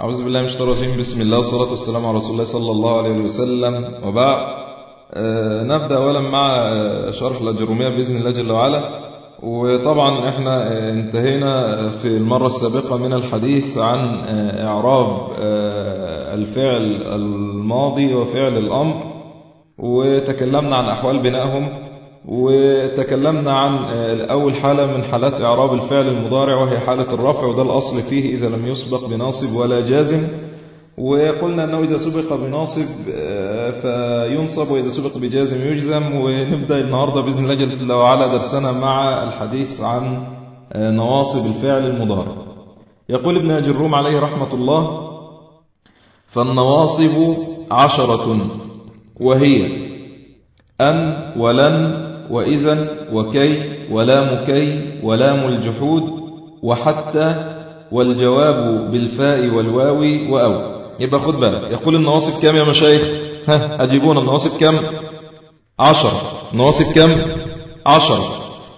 أعوذ بالله من الشيطان الرجيم. بسم الله والصلاة والسلام على رسول الله صلى الله عليه وسلم. وبعد آه نبدأ أولا مع آه، شرح الأجرومية بإذن الله جل وعلا. وطبعا إحنا آه، انتهينا في المرة السابقة من الحديث عن إعراب الفعل الماضي وفعل الأمر وتكلمنا عن أحوال بنائهم. وتكلمنا عن أول حالة من حالات إعراب الفعل المضارع وهي حالة الرفع وده الأصل فيه إذا لم يسبق بناصب ولا جازم. وقلنا أنه إذا سبق بناصب فينصب وإذا سبق بجازم يجزم. ونبدأ النهاردة بإذن الله جل وعلا درسنا مع الحديث عن نواصب الفعل المضارع. يقول ابن أجروم عليه رحمة الله فالنواصب عشرة وهي أن ولن وإذا وكي ولام كي ولام الجحود وحتى والجواب بالفاء والواو وأو. يبقى خد بالك. يقول النواصب كم يا مشايخ؟ ها أجيبون النواصب كم؟ عشر. نواصب كم؟ عشر.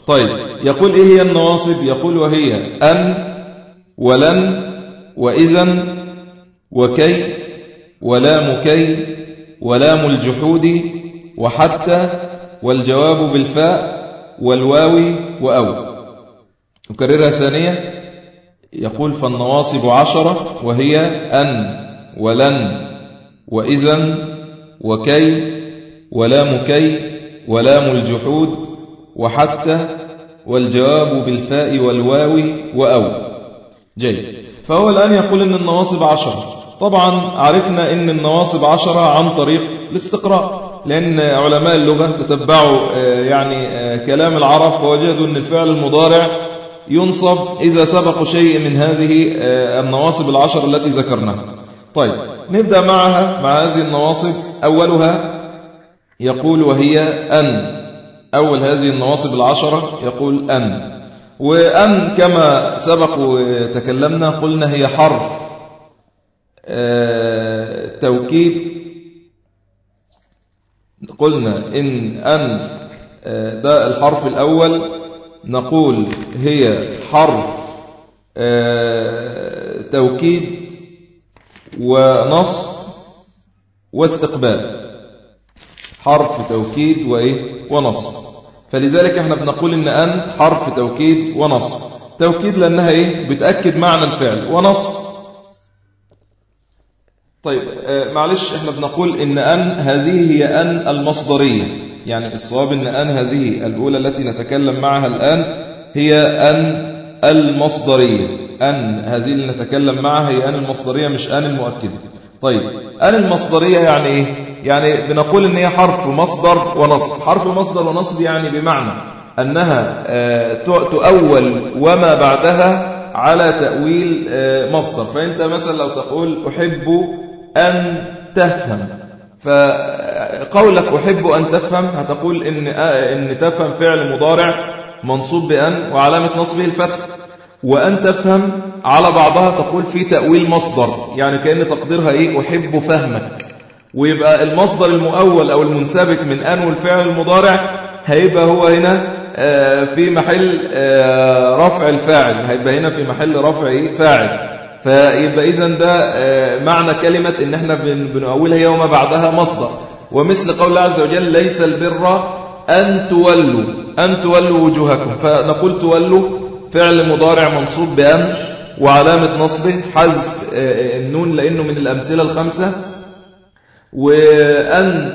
طيب يقول إيه هي النواصب؟ يقول وهي أن ولن وإذا وكي ولام كي ولام الجحود وحتى والجواب بالفاء والواو وأو. أكررها ثانية. يقول فالنواصب عشرة وهي أن ولن وإذا وكي ولام كي ولام الجحود وحتى والجواب بالفاء والواو وأو. جيد. فهو الآن يقول أن النواصب عشرة. طبعا عرفنا أن النواصب عشرة عن طريق الاستقراء. لأن علماء اللغة تتبعوا يعني كلام العرب فوجدوا أن الفعل المضارع ينصب إذا سبق شيء من هذه النواصب العشر التي ذكرناها. طيب نبدأ معها مع هذه النواصب. أولها يقول وهي أن. أول هذه النواصب العشرة يقول أن. وأن كما سبق وتكلمنا قلنا هي حرف توكيد. قلنا إن أن ده الحرف الأول نقول هي حرف توكيد ونصب واستقبال. حرف توكيد وإيه؟ ونصب فلذلك إحنا بنقول إن أن حرف توكيد ونصب توكيد لأنها إيه؟ بتأكد معنى الفعل. ونصب طيب معلش إحنا بنقول إن أن هذه هي أن المصدرية. يعني الصواب إن أن هذه الأولى التي نتكلم معها الآن هي أن المصدرية. أن هذه اللي نتكلم معها هي أن المصدرية مش أن المؤكدة طيب أن المصدرية يعني إيه؟ يعني بنقول إن هي حرف مصدر ونصب. حرف مصدر ونصب يعني بمعنى أنها تؤول وما بعدها على تأويل مصدر. فأنت مثلا لو تقول أحب أن تفهم. فقولك أحب أن تفهم هتقول إن, إن تفهم فعل مضارع منصوب بأن وعلامة نصبه الفتح. وأن تفهم على بعضها تقول في تأويل مصدر يعني كأن تقديرها إيه؟ أحب فهمك. ويبقى المصدر المؤول أو المنسبك من أن والفعل المضارع هيبقى هو هنا في محل رفع الفاعل هيبقى هنا في محل رفع فاعل. فيبقى إذا ده معنى كلمة إن إحنا بنؤولها يوم بعدها مصدر. ومثل قول الله عز وجل ليس البر أن تولوا أن تولوا وجوهكم. فنقول تولوا فعل مضارع منصوب بأن وعلامة نصبه حذف النون لأنه من الأمثلة الخمسة. وأن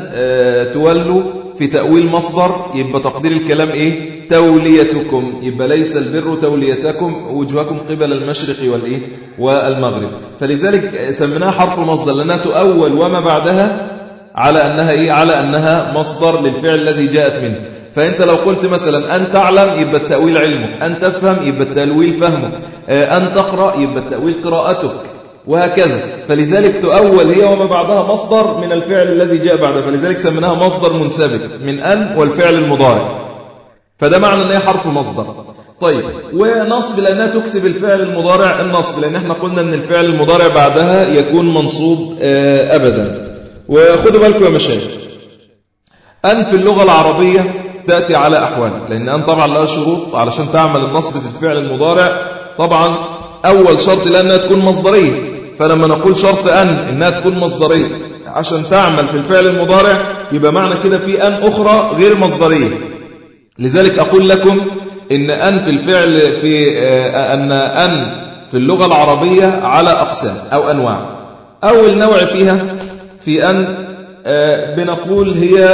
تولوا في تأويل مصدر يبقى تقدير الكلام إيه؟ توليتكم. يبقى ليس البر توليتكم وجوهكم قبل المشرق والإيه؟ والمغرب. فلذلك سميناها حرف مصدر لأنها تؤول وما بعدها على أنها إيه؟ على أنها مصدر للفعل الذي جاءت منه. فأنت لو قلت مثلا أن تعلم يبقى التأويل علمك. أن تفهم يبقى التأويل فهمك. أن تقرأ يبقى التأويل قراءتك. وهكذا. فلذلك تؤول هي وما بعدها مصدر من الفعل الذي جاء بعدها فلذلك سميناها مصدر منسبك من أن والفعل المضارع. فده معنى أن هي حرف مصدر. طيب ونصب لأنها تكسب الفعل المضارع النصب لأن إحنا قلنا أن الفعل المضارع بعدها يكون منصوب أبدا. وخدوا بالكم يا مشايخ. أن في اللغة العربية تأتي على أحوال. لأن أن طبعا لها شروط علشان تعمل النصب في الفعل المضارع. طبعا أول شرط لأنها تكون مصدرية. فلما نقول شرط أن إنها تكون مصدرية عشان تعمل في الفعل المضارع يبقى معنى كده في أن أخرى غير مصدرية. لذلك أقول لكم إن أن في الفعل في آه، أن أن في اللغة العربية على أقسام أو أنواع. أول نوع فيها في أن آه، بنقول هي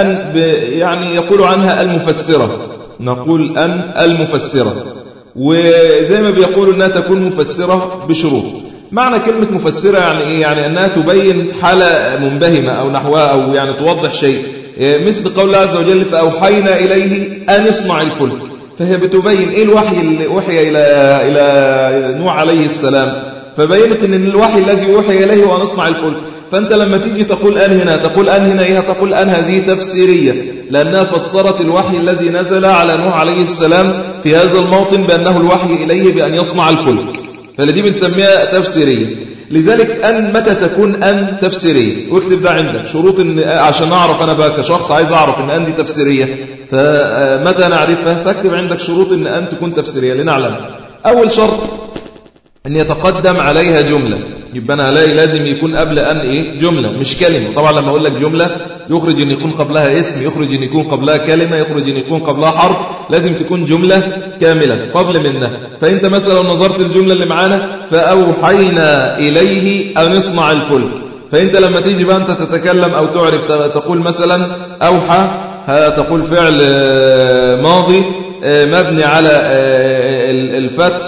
أن يعني يقول عنها المفسرة. نقول أن المفسرة. وزي ما بيقولوا أنها تكون مفسرة بشروط. معنى كلمة مفسرة يعني إيه؟ يعني أنها تبين حالة منبهمة أو نحوها أو يعني توضح شيء. مثل قول الله عز وجل فأوحينا إليه أن اصنع الفلك. فهي بتبين إيه الوحي اللي أوحي إلى إلى نوح عليه السلام. فبينت أن الوحي الذي أوحي إليه هو أن اصنع الفلك. فأنت لما تيجي تقول أن هنا تقول أن هنا إيه تقول أن هذه تفسيرية لأنها فسرت الوحي الذي نزل على نوح عليه السلام في هذا الموطن بأنه الوحي إليه بأن يصنع الفلك. فالذي بنسميها تفسيرية. لذلك أن متى تكون أن تفسيرية؟ واكتب ده عندك. شروط إن عشان أعرف أنا بقى كشخص عايز أعرف إن أن دي تفسيرية. فمتى نعرفها؟ فاكتب عندك شروط إن أن تكون تفسيرية لنعلم. أول شرط أن يتقدم عليها جملة. يبقى أنا هلاقي لازم يكون قبل أن إيه؟ جملة مش كلمة. طبعا لما أقول لك جملة يخرج أن يكون قبلها اسم يخرج أن يكون قبلها كلمة يخرج أن يكون قبلها حرف. لازم تكون جملة كاملة قبل منها. فأنت مثلا نظرت الجملة اللي معانا فأوحينا إليه أن يصنع الفلك فأنت لما تيجي بقى أنت تتكلم أو تعرف تقول مثلا أوحى تقول فعل آه، ماضي آه، مبني على آه، الفتح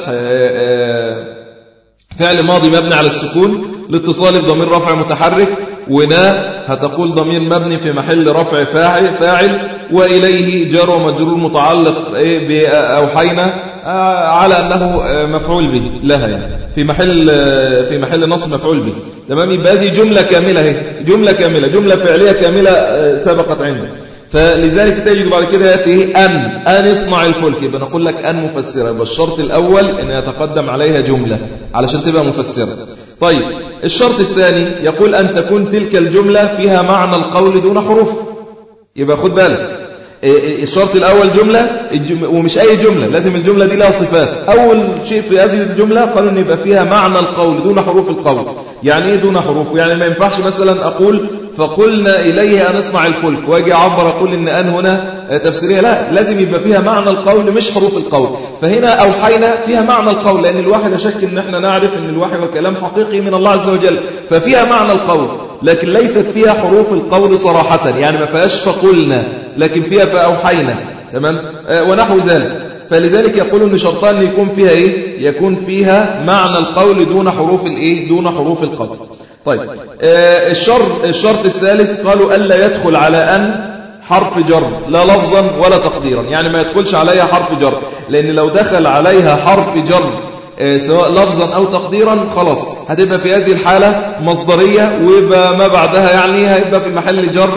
فعل ماضي مبني على السكون لاتصال بضمير رفع متحرك ونا هتقول ضمير مبني في محل رفع فاعل فاعل وإليه جار ومجرور متعلق إيه، بأوحينا آه، على أنه آه، مفعول به لها يعني. في محل آه، في محل نصب مفعول به. تمام؟ يبقى هذه جملة كاملة هي جملة كاملة جملة فعلية كاملة سبقت عندك. فلذلك تجد بعد كده يأتي أن أن اصنع الفلك. يبقى نقول لك أن مفسرة يبقى الشرط الأول أن يتقدم عليها جملة علشان تبقى مفسرة. طيب الشرط الثاني يقول أن تكون تلك الجملة فيها معنى القول دون حروف. يبقى خد بالك. إيه، إيه، الشرط الأول جملة ومش أي جملة لازم الجملة دي لها صفات. أول شيء في هذه الجملة قالوا أن يبقى فيها معنى القول دون حروف القول. يعني إيه دون حروف؟ يعني ما ينفعش مثلا أقول فقلنا إليه أن اصنع الفلك. واجي أعبر أقول إن أن هنا تفسيرية. لا لازم يبقى فيها معنى القول مش حروف القول. فهنا أوحينا فيها معنى القول لأن الواحد شك إن إحنا نعرف إن الوحي وكلام حقيقي من الله عز وجل. ففيها معنى القول لكن ليست فيها حروف القول صراحة. يعني ما فيهاش فقلنا لكن فيها فأوحينا. تمام؟ آه، ونحو ذلك. فلذلك يقول إن شرطان يكون فيها إيه؟ يكون فيها معنى القول دون حروف الإيه؟ دون حروف القول. طيب. آه الشرط الشرط الثالث قالوا ألا يدخل على أن حرف جر لا لفظا ولا تقديرا. يعني ما يدخلش عليها حرف جر. لأن لو دخل عليها حرف جر آه، سواء لفظا أو تقديرا خلاص هتبقى في هذه الحالة مصدرية ويبقى ما بعدها يعني هيبقى في محل جر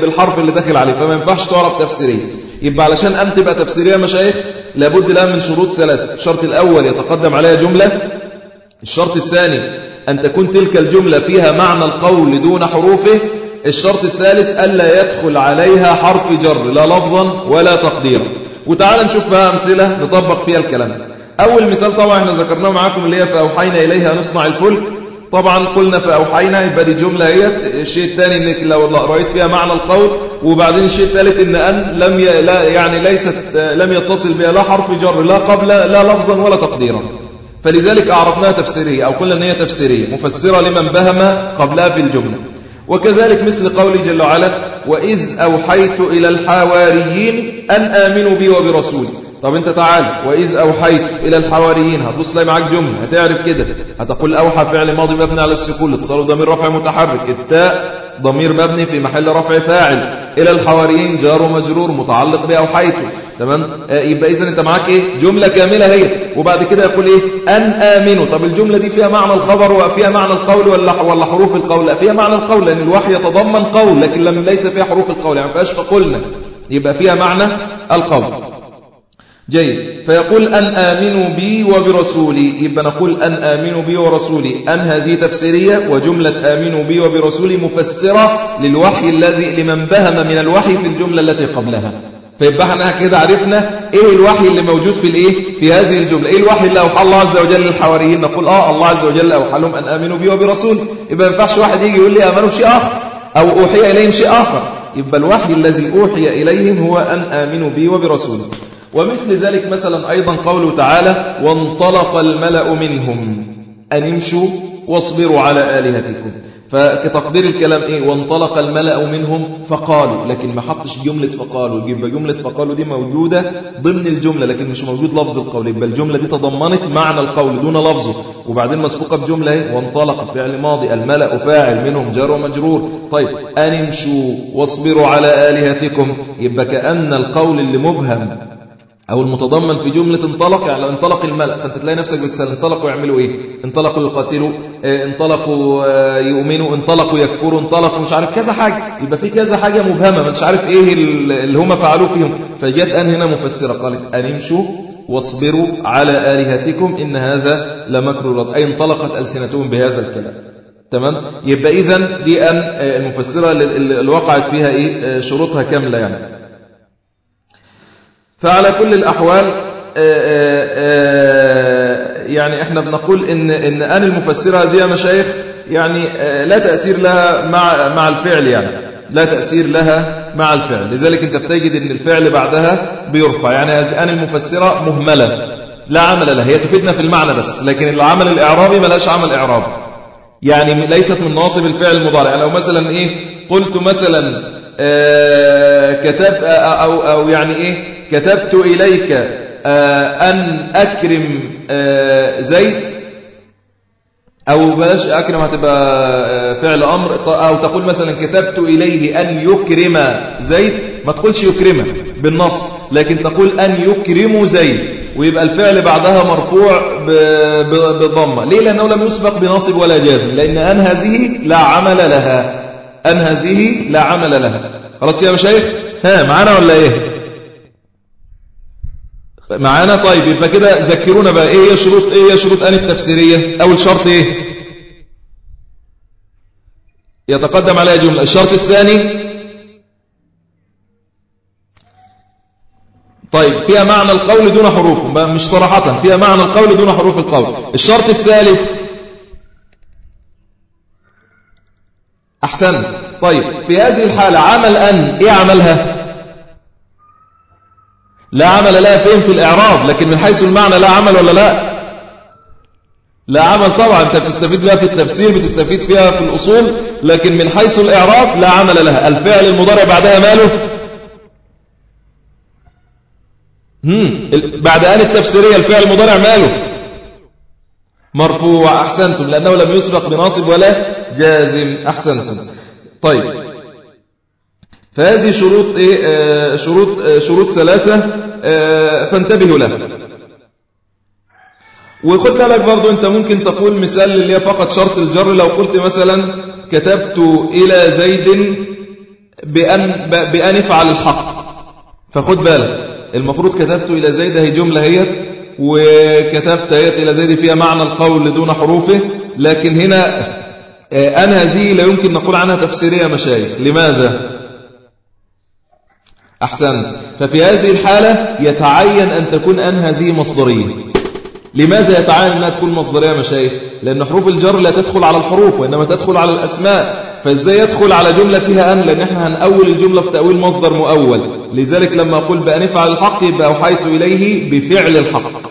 بالحرف اللي داخل عليه. فما ينفعش تعرف تفسيرية. يبقى علشان أن تبقى تفسيرية مشايخ لابد لها من شروط ثلاثة. الشرط الأول يتقدم عليها جملة. الشرط الثاني أن تكون تلك الجملة فيها معنى القول دون حروفه الشرط الثالث ألا يدخل عليها حرف جر لا لفظا ولا تقديرا. وتعال نشوف بقى أمثلة نطبق فيها الكلام. أول مثال طبعا إحنا ذكرناه معاكم اللي هي فأوحينا إليها نصنع الفلك. طبعا قلنا فأوحينا يبقى دي جملة هي الشيء الثاني إنك لو رأيت فيها معنى القول. وبعدين الشيء الثالث إن أن لم ي... لا يعني ليست لم يتصل بها لا حرف جر لا قبل لا لفظا ولا تقديرا. فلذلك أعرفناها تفسيرية أو قلنا أن هي تفسيرية مفسرة لمن بهم قبلها في الجملة. وكذلك مثل قوله جل وعلا وإذ أوحيت إلى الحواريين أن آمنوا بي وبرسولي. طب انت تعال وإذ أوحيت إلى الحواريين هتبص تلاقي معاك جملة هتعرف كده. هتقول أوحى فعل ماضي مبني على السكون اتصال ضمير رفع متحرك التاء ضمير مبني في محل رفع فاعل. إلى الحواريين جار ومجرور متعلق بأوحيته تمام؟ آه يبقى إذا أنت معاك إيه؟ جملة كاملة هي. وبعد كده يقول إيه؟ أن آمنوا. طب الجملة دي فيها معنى الخبر وفيها معنى القول ولا ولا حروف القول؟ لا فيها معنى القول لأن الوحي يتضمن قول لكن لم ليس فيها حروف القول. يعني ما فيهاش فقلنا يبقى فيها معنى القول. جيد فيقول أن آمنوا بي وبرسولي. يبقى نقول أن آمنوا بي ورسولي. أن هذه تفسيرية وجملة آمنوا بي وبرسولي مفسرة للوحي الذي لمن بهم من الوحي في الجملة التي قبلها. فيبقى إحنا كده عرفنا إيه الوحي اللي موجود في الإيه؟ في هذه الجملة. إيه الوحي اللي أوحى الله عز وجل للحواريين؟ نقول آه الله عز وجل أوحى لهم أن آمنوا بي وبرسول يبقى ما ينفعش واحد يجي يقول لي آمنوا بشيء آخر أو أوحي إليهم شيء آخر. يبقى الوحي الذي أوحي إليهم هو أن آمنوا بي وبرسول ومثل ذلك مثلا أيضا قوله تعالى وانطلق الملأ منهم. أن امشوا واصبروا على آلهتكم. فكتقدير الكلام إيه؟ وانطلق الملأ منهم فقالوا لكن ما حطش جملة فقالوا. يبقى جملة فقالوا دي موجودة ضمن الجملة لكن مش موجود لفظ القول. يبقى الجملة دي تضمنت معنى القول دون لفظه. وبعدين مسبوقة بجملة إيه؟ وانطلق فعل ماضي الملأ فاعل منهم جار ومجرور. طيب أن امشوا واصبروا على آلهتكم. يبقى كأن القول اللي مبهم أو المتضمن في جملة انطلق يعني لو انطلق الملأ فأنت تلاقي نفسك بتسأل انطلقوا يعملوا إيه؟ انطلقوا يقاتلوا آه انطلقوا آه يؤمنوا انطلقوا يكفروا انطلقوا مش عارف كذا حاجة يبقى في كذا حاجة مبهمة مش عارف إيه اللي هم فعلوه فيهم. فجت أن هنا مفسرة قالت أن امشوا واصبروا على آلهتكم إن هذا لمكر رد أي انطلقت ألسنتهم بهذا الكلام. تمام؟ يبقى إذن دي أن آه، المفسرة اللي وقعت فيها إيه؟ شروطها كاملة يعني. فعلى كل الأحوال آه، آه، آه، يعني إحنا بنقول إن إن آن المفسرة هذه يا مشايخ يعني لا تأثير لها مع مع الفعل يعني. لا تأثير لها مع الفعل. لذلك أنت بتجد إن الفعل بعدها بيرفع. يعني هذه آن المفسرة مهملة لا عمل لها. هي تفيدنا في المعنى بس لكن العمل الإعرابي ملاش عمل إعراب. يعني ليست من نواصب الفعل المضارع. يعني لو مثلا إيه قلت مثلا كتب أو أو يعني إيه كتبت إليك آه، أن أكرم آه، زيد أو بلاش أكرم هتبقى آه، فعل أمر. أو تقول مثلا كتبت إليه أن يكرم زيد ما تقولش يكرمه بالنص لكن تقول أن يكرم زيد ويبقى الفعل بعدها مرفوع بالضمة. ليه؟ لأنه لم يسبق بناصب ولا جازم لأن أن هذه لا عمل لها. أن هذه لا عمل لها. خلاص كده يا مشايخ ها معانا ولا إيه؟ معانا؟ طيب يبقى كده ذكرونا بقى. إيه هي شروط إيه هي شروط ان التفسيرية؟ أول شرط إيه؟ يتقدم عليها جملة. الشرط الثاني. طيب فيها معنى القول دون حروف مش صراحة. فيها معنى القول دون حروف القول. الشرط الثالث. أحسن طيب في هذه الحالة عمل أن إيه عملها؟ لا عمل لها فين في الإعراب لكن من حيث المعنى لا عمل ولا لا؟ لا عمل طبعا. أنت بتستفيد بها في التفسير بتستفيد فيها في الأصول لكن من حيث الإعراب لا عمل لها. الفعل المضارع بعدها ماله؟ هم. بعد آن التفسيرية الفعل المضارع ماله؟ مرفوع. أحسنتم. لأنه لم يسبق بناصب ولا جازم. أحسنتم. طيب. فهذه شروط إيه؟ آه شروط آه شروط ثلاثة آه فانتبهوا لها. وخد بالك برضو أنت ممكن تقول مثال اللي هي فقط شرط الجر. لو قلت مثلا كتبت إلى زيد بأن, بأن افعل الحق. فخد بالك المفروض كتبت إلى زيد هي جملة هي وكتبت هي إلى زيد فيها معنى القول دون حروفه. لكن هنا آه، أن هذه لا يمكن نقول عنها تفسيرية مشايخ. لماذا؟ أحسنت. ففي هذه الحالة يتعين أن تكون أن هذه مصدرية. لماذا يتعين أنها تكون مصدرية مشايخ؟ لأن حروف الجر لا تدخل على الحروف وإنما تدخل على الأسماء. فإزاي يدخل على جملة فيها أن؟ لأن إحنا هنأول الجملة في تأويل مصدر مؤول. لذلك لما أقول بأن افعل الحق يبقى أوحيت إليه بفعل الحق.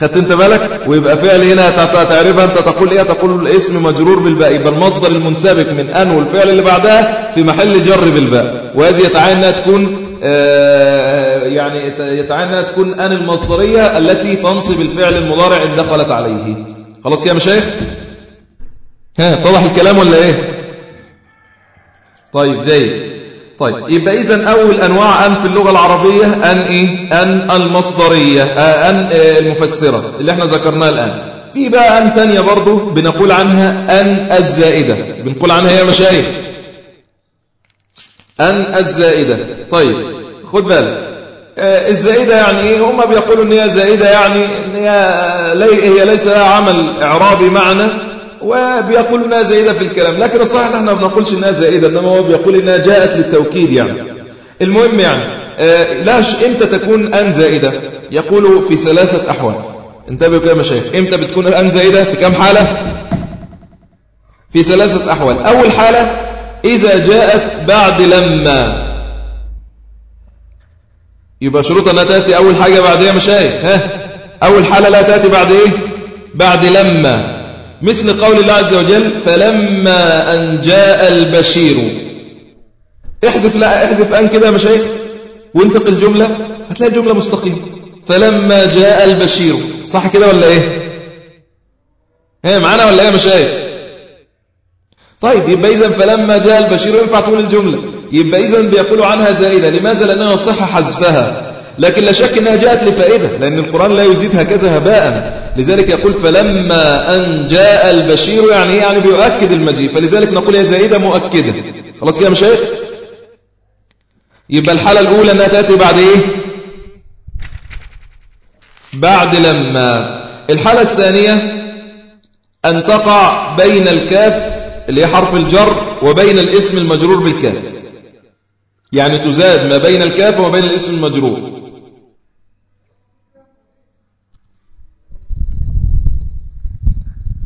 خدت انت بالك؟ ويبقى فعل هنا تعرفها انت تقول إيه؟ تقول الاسم مجرور بالباء يبقى المصدر المنسبك من أن والفعل اللي بعدها في محل جر بالباء. وهذه يتعين أنها تكون آه، يعني يتعين أنها تكون أن المصدرية التي تنصب الفعل المضارع إن دخلت عليه. خلاص كده يا مشايخ؟ ها اتضح الكلام ولا إيه؟ طيب جيد. طيب يبقى إذا أول أنواع أن في اللغة العربية أن إيه؟ أن المصدرية آه، أن آه، المفسرة اللي إحنا ذكرناها الآن. في بقى أن تانية برضو بنقول عنها أن الزائدة. بنقول عنها يا مشايخ. أن الزائدة. طيب خد بالك. آه، الزائدة يعني إيه؟ هم بيقولوا أن هي زائدة يعني أن هي, هي ليس لها عمل إعرابي معنى. وبيقول انها زائدة في الكلام. لكن الصحيح إحنا ما بنقولش إنها زائدة إنما هو بيقول إنها جاءت للتوكيد يعني. المهم يعني آه لاش إمتى تكون أن زائدة؟ يقول في ثلاثة أحوال. انتبهوا كده مشايخ. إمتى بتكون أن زائدة؟ في كم حالة؟ في ثلاثة أحوال. أول حالة إذا جاءت بعد لما. يبقى شروط أنها تأتي أول حاجة بعد إيه مشايخ؟ ها؟ أول حالة لا تأتي بعد إيه؟ بعد لما. مثل قول الله عز وجل فلما أن جاء البشير. احذف لا احذف أن كده مشايخ وانتقل الجملة هتلاقي الجملة مستقيمة. فلما جاء البشير. صح كده ولا إيه؟ هي معانا ولا إيه مشايخ؟ طيب يبقى إذا فلما جاء البشير. ينفع تقول الجملة. يبقى إذا بيقولوا عنها زائدة. لماذا؟ لأنها صح حذفها. لكن لا شك أنها جاءت لفائدة لأن القرآن لا يزيد هكذا هباء. لذلك يقول فلما أن جاء البشير يعني؟ يعني بيؤكد المجيء. فلذلك نقول هي زائدة مؤكدة خلاص كده مشايخ؟ يبقى الحالة الأولى أنها تأتي بعد إيه؟ بعد لما. الحالة الثانية أن تقع بين الكاف اللي هي حرف الجر وبين الاسم المجرور بالكاف. يعني تزاد ما بين الكاف وما بين الاسم المجرور.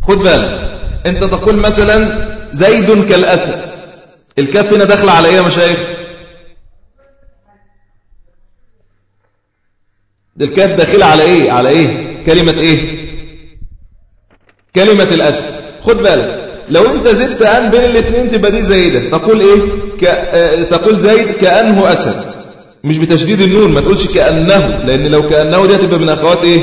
خد بالك انت تقول مثلا زيد كالأسد الكاف هنا داخله على إيه يا مشايخ؟ الكاف داخله على إيه؟ على إيه؟ كلمة إيه؟ كلمة الأسد. خد بالك لو انت زدت أن بين الاثنين تبقى دي زايدة تقول إيه؟ ك... آه، تقول زايد كأنه أسد مش بتشديد النون ما تقولش كأنه لأن لو كأنه دي هتبقى من أخوات إيه؟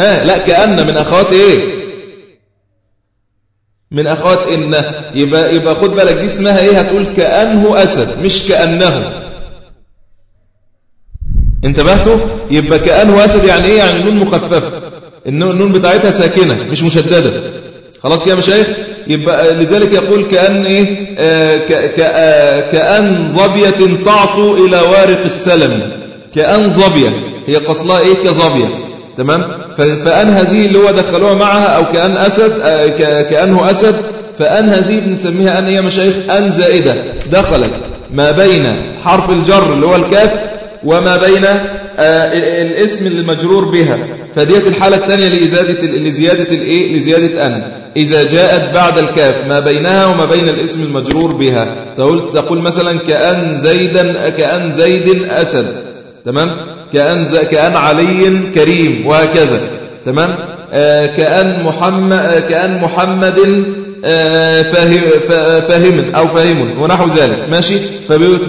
ها لا كأن من أخوات إيه؟ من أخوات إن يبقى, يبقى خد بالك دي اسمها إيه؟ هتقول كأنه أسد مش كأنه. انتبهتوا؟ يبقى كأنه أسد يعني إيه؟ يعني نون مخففة. النون بتاعتها ساكنة مش مشددة. خلاص كده مشايخ؟ يبقى لذلك يقول كأن إيه؟ آه آه كأن ظبية تعطو إلى وارق السلم. كأن ظبية هي قصلها إيه؟ كظبية تمام؟ فأن هذه اللي هو دخلوها معها أو كأن أسد آه كأنه أسد فأن هذه بنسميها أن هي مشايخ أن زائدة. دخلت ما بين حرف الجر اللي هو الكاف وما بين الاسم المجرور بها. فديت الحالة الثانية لزيادة لزيادة الايه لزيادة أن. إذا جاءت بعد الكاف ما بينها وما بين الاسم المجرور بها. تقول تقول مثلا كأن زيدا كأن زيد أسد. تمام؟ كأن كأن علي كريم وهكذا. تمام؟ آه كأن محمد كأن محمد آه فاهم فاهم أو فاهم ونحو ذلك. ماشي؟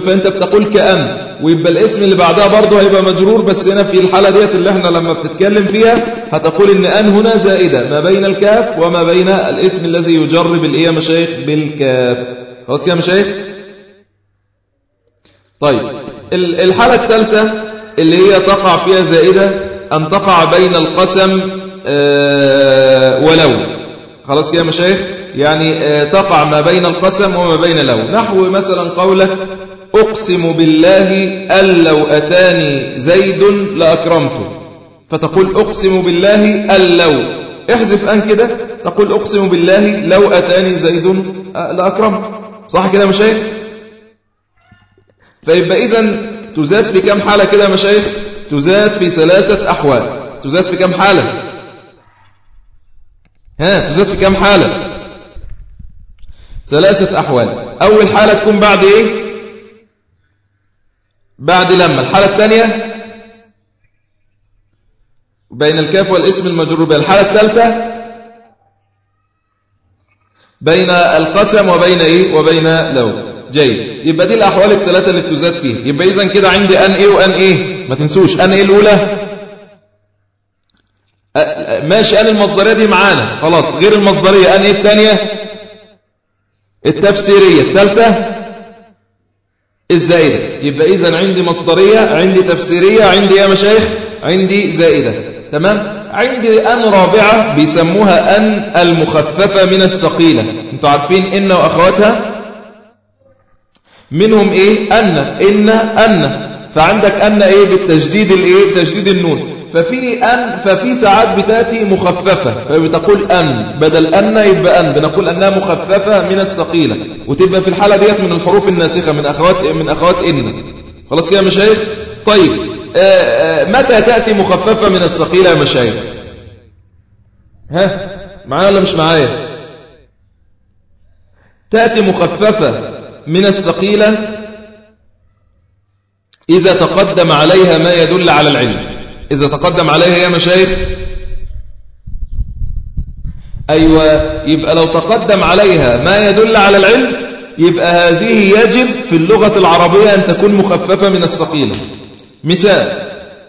فأنت بتقول كأن ويبقى الاسم اللي بعدها برضه هيبقى مجرور بس هنا في الحالة ديت اللي إحنا لما بتتكلم فيها هتقول إن أن هنا زائدة ما بين الكاف وما بين الاسم الذي يجر بالإيه مشايخ بالكاف. خلاص كده مشايخ؟ طيب. الحالة الثالثة اللي هي تقع فيها زائدة أن تقع بين القسم آه، ولو. خلاص كده مشايخ؟ يعني آه، تقع ما بين القسم وما بين لو. نحو مثلا قولك أقسم بالله أن لو أتاني زيد لأكرمته فتقول أقسم بالله أن لو. احذف أن كده. تقول أقسم بالله لو أتاني زيد لأكرمته صح كده مشايخ؟ فيبقى إذن تزاد في كم حالة كده مشايخ؟ تزاد في ثلاثة أحوال. تزاد في كم حالة؟ ها تزاد في كم حالة؟ ثلاثة أحوال. أول حالة تكون بعد إيه؟ بعد لما. الحالة الثانية؟ بين الكاف والاسم المجرور بين الحالة الثالثة؟ بين القسم وبين إيه؟ وبين لو جيد يبقى دي الأحوال الثلاثة اللي بتزاد فيها. يبقى إذن كده عندي أن إيه وأن إيه. ما تنسوش. أن إيه الأولى؟ ماشي. أن المصدرية دي معانا. خلاص. غير المصدرية. أن إيه الثانية التفسيرية. الثالثة الزائدة. يبقى إذا عندي مصدرية عندي تفسيرية عندي يا مشايخ؟ عندي زائدة. تمام؟ عندي أن رابعة بيسموها أن المخففة من الثقيلة. أنتوا عارفين إن وأخواتها؟ منهم إيه؟ أن إن أن. فعندك أن إيه؟ بالتجديد الإيه؟ بتجديد النون. ففي أن ففي ساعات بتأتي مخففة. فبتقول أن. بدل أن يبقى أن. بنقول أنها مخففة من الثقيلة. وتبقى في الحالة ديت من الحروف الناسخة من أخوات من أخوات إن. خلاص كده يا مشايخ؟ طيب آه، آه، متى تأتي مخففة من الثقيلة يا مشايخ؟ ها؟ معايا ولا مش معايا؟ تأتي مخففة من الثقيلة إذا تقدم عليها ما يدل على العلم. إذا تقدم عليها يا مشايخ. أيوة يبقى لو تقدم عليها ما يدل على العلم يبقى هذه يجب في اللغة العربية أن تكون مخففة من الثقيلة. مثال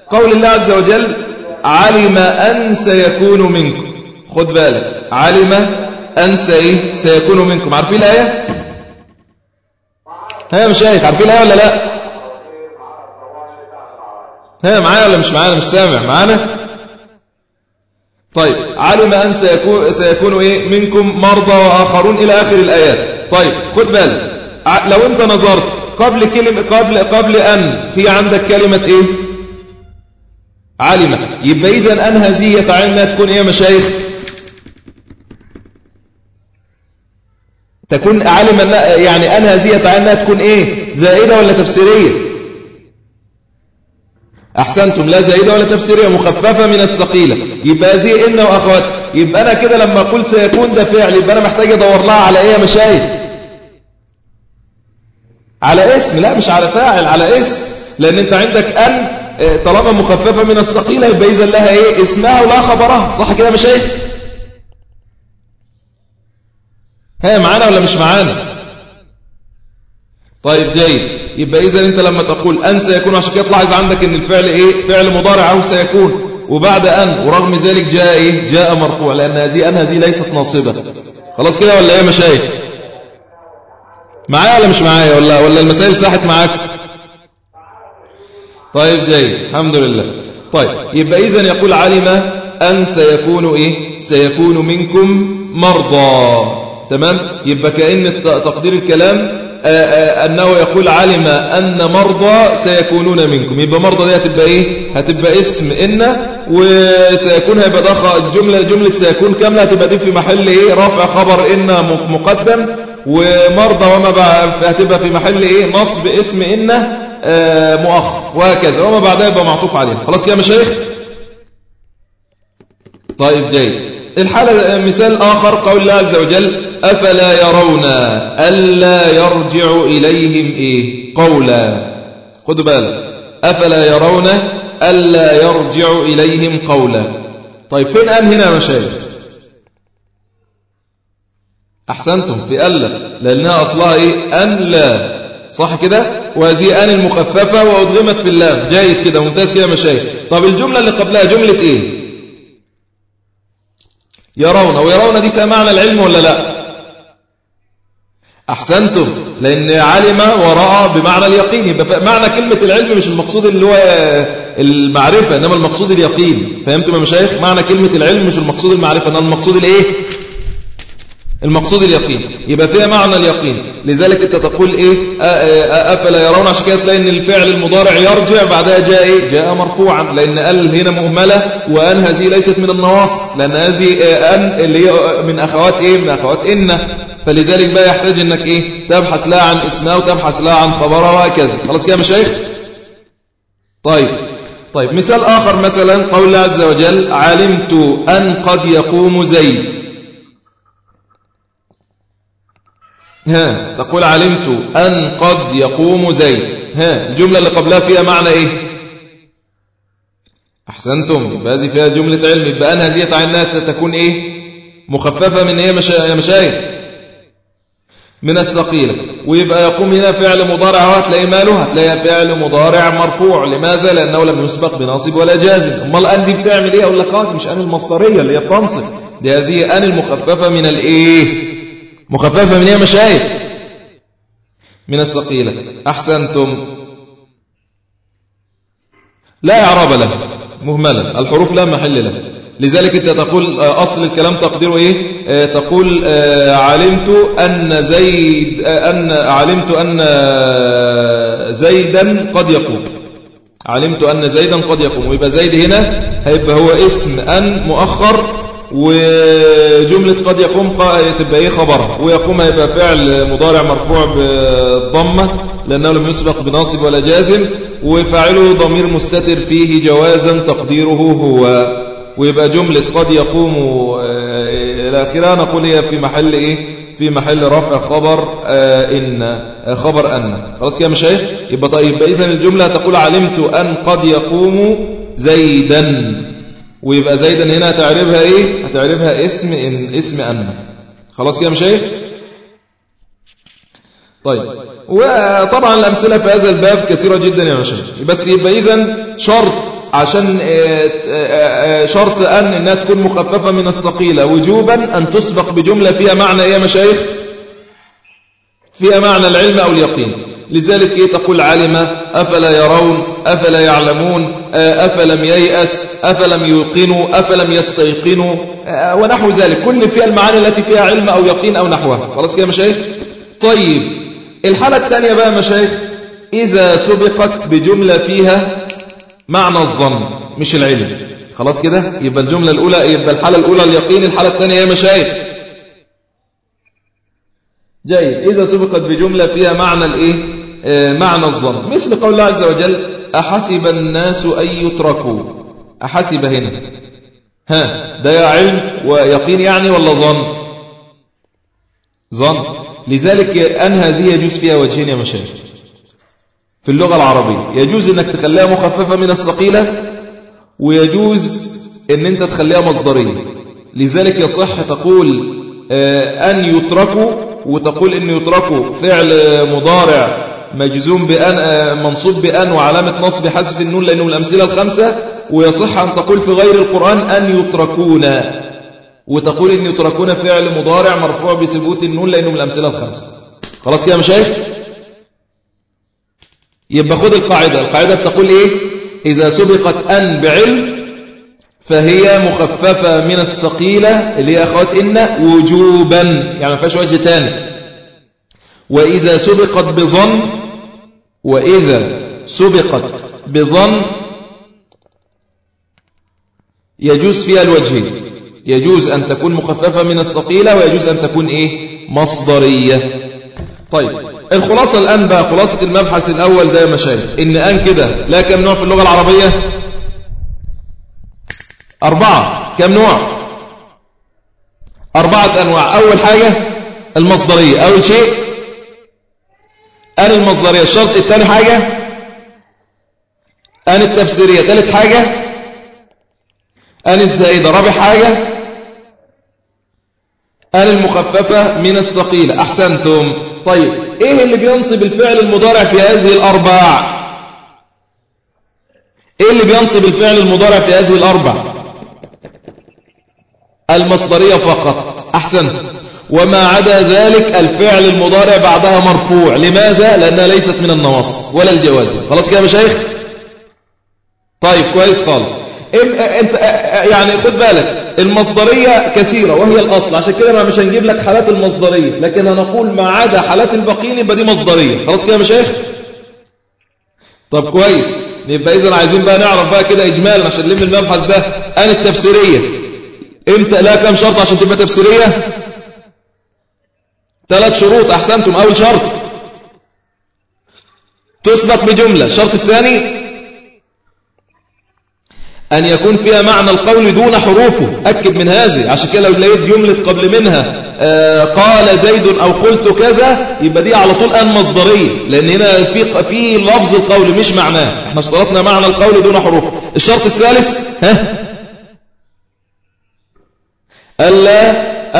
قول الله عز وجل علم أن سيكون منكم. خد بالك علم أن سيكون منكم. عارفين الآية؟ ها مشايخ عارفين الآية ولا لا؟ ها معايا ولا مش معانا؟ مش سامع معانا؟ طيب علم أن سيكون, سيكون إيه؟ منكم مرضى وآخرون إلى آخر الآيات. طيب خد بالك لو أنت نظرت قبل كلمة قبل قبل أن في عندك كلمة إيه؟ علم. يبقى إذا أن هذه يتعين تكون إيه مشايخ؟ تكون علم يعني أن هذه يتعين تكون إيه؟ زائدة ولا تفسيرية؟ أحسنتم لا زائدة ولا تفسيرية مخففة من الثقيلة. يبقى هذه إن وأخوات يبقى أنا كده لما أقول سيكون ده فعل يبقى أنا محتاج أدور لها على إيه يا مشايخ؟ على اسم لا مش على فاعل على اسم. لأن أنت عندك أن آه، طالما مخففة من الثقيلة يبقى إذا لها إيه؟ اسمها ولا خبرها. صح كده يا مشايخ؟ ها معانا ولا مش معانا؟ طيب جيد. يبقى إذا أنت لما تقول أن سيكون عشان كده تلاحظ عندك أن الفعل إيه؟ فعل مضارع أو سيكون. وبعد أن ورغم ذلك جاء إيه؟ جاء مرفوع لأن هذه أن هذه ليست ناصبة. خلاص كده ولا إيه مشايخ؟ معايا ولا مش معايا؟ ولا ولا المسائل ساحت معاك؟ طيب جيد. الحمد لله. طيب يبقى إذا يقول علم أن سيكون إيه؟ سيكون منكم مرضى. تمام؟ يبقى كأن تقدير الكلام أنه يقول علم أن مرضى سيكونون منكم. يبقى مرضى دي هتبقى إيه؟ هتبقى اسم إن وسيكون هيبقى ده جملة جملة سيكون كاملة هتبقى دي في محل إيه؟ رفع خبر إن مقدم ومرضى وما هتبقى في محل إيه؟ نصب اسم إن مؤخر وهكذا. وما بعدها يبقى معطوف عليه خلاص كده مشايخ؟ طيب جيد. الحالة مثال آخر قول الله عز وجل أفلا يرون ألا يرجع إليهم إيه؟ قولا. خدوا بالك أفلا يرون ألا يرجع إليهم قولا. طيب فين أن هنا مشايخ أحسنتم في ألا لأنها أصلها إيه؟ أن لا. صح كده؟ وهذه أن المخففة وأضغمت في اللام. جيد كده ممتاز كده مشايخ. طب الجملة اللي قبلها جملة إيه؟ يرون ويرون دي فيها معنى العلم ولا لا؟ أحسنتم لأن علم ورأى بمعنى اليقين. معنى كلمة العلم مش المقصود اللي هو المعرفة إنما المقصود اليقين. فهمتم يا مشايخ؟ معنى كلمة العلم مش المقصود المعرفة إنما المقصود الإيه؟ المقصود اليقين. يبقى فيها معنى اليقين. لذلك أنت تقول إيه؟ أفلا يرون؟ عشان كده تلاقي إن الفعل المضارع يرجع بعدها جاء إيه؟ جاء مرفوعا. لأن ال هنا مهملة وأن هذه ليست من النواصب لأن هذه أن اللي هي من أخوات إيه؟ من أخوات إن. فلذلك بقى يحتاج إنك إيه؟ تبحث لها عن اسمها وتبحث لها عن خبرها وهكذا. خلاص كده مشايخ؟ طيب. طيب مثال آخر مثلا قول الله عز وجل علمت أن قد يقوم زيد. ها تقول علمت أن قد يقوم زيد. ها الجملة اللي قبلها فيها معنى إيه؟ أحسنتم هذه فيها جملة علم يبقى أن هذه تعينها تكون إيه؟ مخففة من إيه يا مشايخ؟ من الثقيلة ويبقى يقوم هنا فعل مضارع هتلاقي ماله هتلاقي فعل مضارع مرفوع لماذا؟ لأنه لم يسبق بناصب ولا جازم. أمال الآن دي بتعمل إيه؟ أقول لك آه مش آن المصدرية اللي هي بتنصب دي هذه آن المخففة من الإيه؟ مخففة من إيه مشايخ. من الثقيلة. أحسنتم. لا إعراب له مهملة الحروف لا محل له. لذلك أنت تقول آه، أصل الكلام تقديره إيه؟ آه، تقول آه، علمت أن زيد أن علمت أن زيدا قد يقوم. علمت أن زيدا قد يقوم. ويبقى زيد هنا هيبقى هو اسم أن مؤخر وجملة قد يقوم تبقى إيه؟ خبرها ويقوم هيبقى فعل مضارع مرفوع بالضمة لأنه لم يسبق بناصب ولا جازم وفاعله ضمير مستتر فيه جوازا تقديره هو. ويبقى جملة قد يقوم آه، إلى آخرها. نقول هي في محل إيه؟ في محل رفع خبر آه، إن آه، خبر أن. خلاص كده مشايخ؟ يبقى طيب إذن الجملة تقول علمت أن قد يقوم زيدا. ويبقى زيدا هنا هتعربها إيه؟ هتعربها اسم إن اسم أن. خلاص كده مشايخ؟ طيب. وطبعا الأمثلة في هذا الباب كثيرة جدا يا مشايخ. بس يبقى إذن شرط عشان آه، آه، شرط أن أنها تكون مخففة من الثقيلة وجوبا أن تسبق بجملة فيها معنى إيه يا مشايخ؟ فيها معنى العلم أو اليقين. لذلك إيه تقول علم أفلا يرون؟ أفلا يعلمون؟ آه، أفلم ييأس؟ أفلم يوقنوا؟ أفلم يستيقنوا؟ ونحو ذلك. كل فيها المعاني التي فيها علم أو يقين أو نحوها. خلاص كده مشايخ؟ طيب الحالة الثانية بقى مشايخ. إذا سبقت بجملة فيها معنى الظن مش العلم. خلاص كده؟ يبقى الجملة الأولى يبقى الحالة الأولى اليقين الحالة الثانية يا مشايخ. جيد إذا سبقت بجملة فيها معنى الإيه؟ آه معنى الظن. مثل قول الله عز وجل أحسب الناس أن يتركوا. أحسب هنا. ها ده يا علم ويقين يعني ولا ظن؟ ظن. لذلك أن هذه يجوز فيها وجهين يا مشايخ. في اللغة العربية. يجوز أنك تخليها مخففة من الثقيلة ويجوز أن أنت تخليها مصدرية. لذلك يصح تقول آه، أن يتركوا وتقول أن يتركوا فعل مضارع مجزوم بأن آه، منصوب بأن وعلامة نصب حذف النون لأنه من الأمثلة الخمسة. ويصح أن تقول في غير القرآن أن يتركون وتقول أن يتركون فعل مضارع مرفوع بثبوت النون لأنه من الأمثلة الخمسة. خلاص كده مشايخ؟ يبقى خد القاعدة. القاعدة بتقول إيه؟ إذا سبقت أن بعلم فهي مخففة من الثقيلة اللي هي أخوات إن وجوبا. يعني ما فيهاش وجه تاني. وإذا سبقت بظن وإذا سبقت بظن يجوز فيها الوجهين يجوز أن تكون مخففة من الثقيلة ويجوز أن تكون إيه؟ مصدرية. طيب. الخلاصة الآن بقى خلاصة المبحث الأول ده يا مشايخ إن أن كده لا كم نوع في اللغة العربية؟ أربعة. كم نوع؟ أربعة أنواع. أول حاجة المصدرية. أول شيء أن المصدرية. الشرط الثاني حاجة أن التفسيرية. ثالث حاجة أن الزائدة. رابع حاجة أن المخففة من الثقيلة. أحسنتم. طيب. إيه اللي بينصب الفعل المضارع في هذه الأربع؟ إيه اللي بينصب الفعل المضارع في هذه الأربع؟ المصدرية فقط. احسنت وما عدا ذلك الفعل المضارع بعدها مرفوع. لماذا؟ لأنها ليست من النواصب ولا الجوازم خلاص كده يا مشايخ؟ طيب كويس خالص. انت يعني خد بالك المصدرية كثيرة وهي الأصل. عشان كده مش هنجيب لك حالات المصدرية لكن هنقول ما عدا حالات البقين يبقى دي مصدرية. خلاص كده يا مشايخ طب كويس. يبقى إذا عايزين بقى نعرف بقى كده إجمالا عشان نلم المبحث ده. أن التفسيرية. إمتى لا كم شرط عشان تبقى تفسيرية؟ ثلاث شروط أحسنتم. أول شرط تسبق بجملة. الشرط الثاني أن يكون فيها معنى القول دون حروفه. أكد من هذه عشان كده لو لقيت جملة قبل منها آه قال زيد أو قلت كذا يبقى دي على طول أن مصدرية لأن هنا في في لفظ القول مش معناه. إحنا اشترطنا معنى القول دون حروفه. الشرط الثالث ها؟ ألا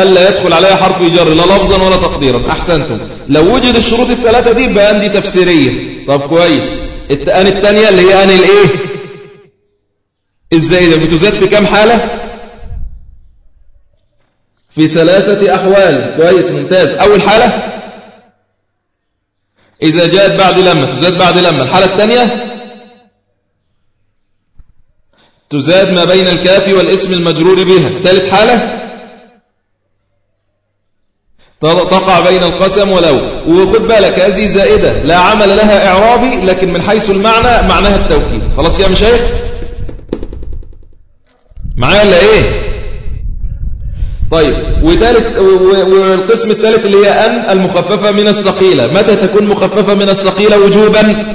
ألا يدخل عليها حرف جر لا لفظا ولا تقديرا. أحسنتم. لو وجد الشروط الثلاثة دي يبقى أن دي تفسيرية. طب كويس. التأن الثانية اللي هي أن الإيه؟ الزائدة بتزاد في كم حالة؟ في ثلاثة أحوال. كويس ممتاز. أول حالة؟ إذا جاءت بعد لما تزاد بعد لما. الحالة الثانية؟ تزاد ما بين الكاف والاسم المجرور بها. ثالث حالة؟ تقع بين القسم ولو وخد بالك هذه زائدة. لا عمل لها إعرابي لكن من حيث المعنى معناها التوكيد. خلاص كده مشايخ؟ معايا ولا إيه؟ طيب وثالث والقسم الثالث اللي هي أن المخففة من الثقيلة. متى تكون مخففة من الثقيلة وجوبا؟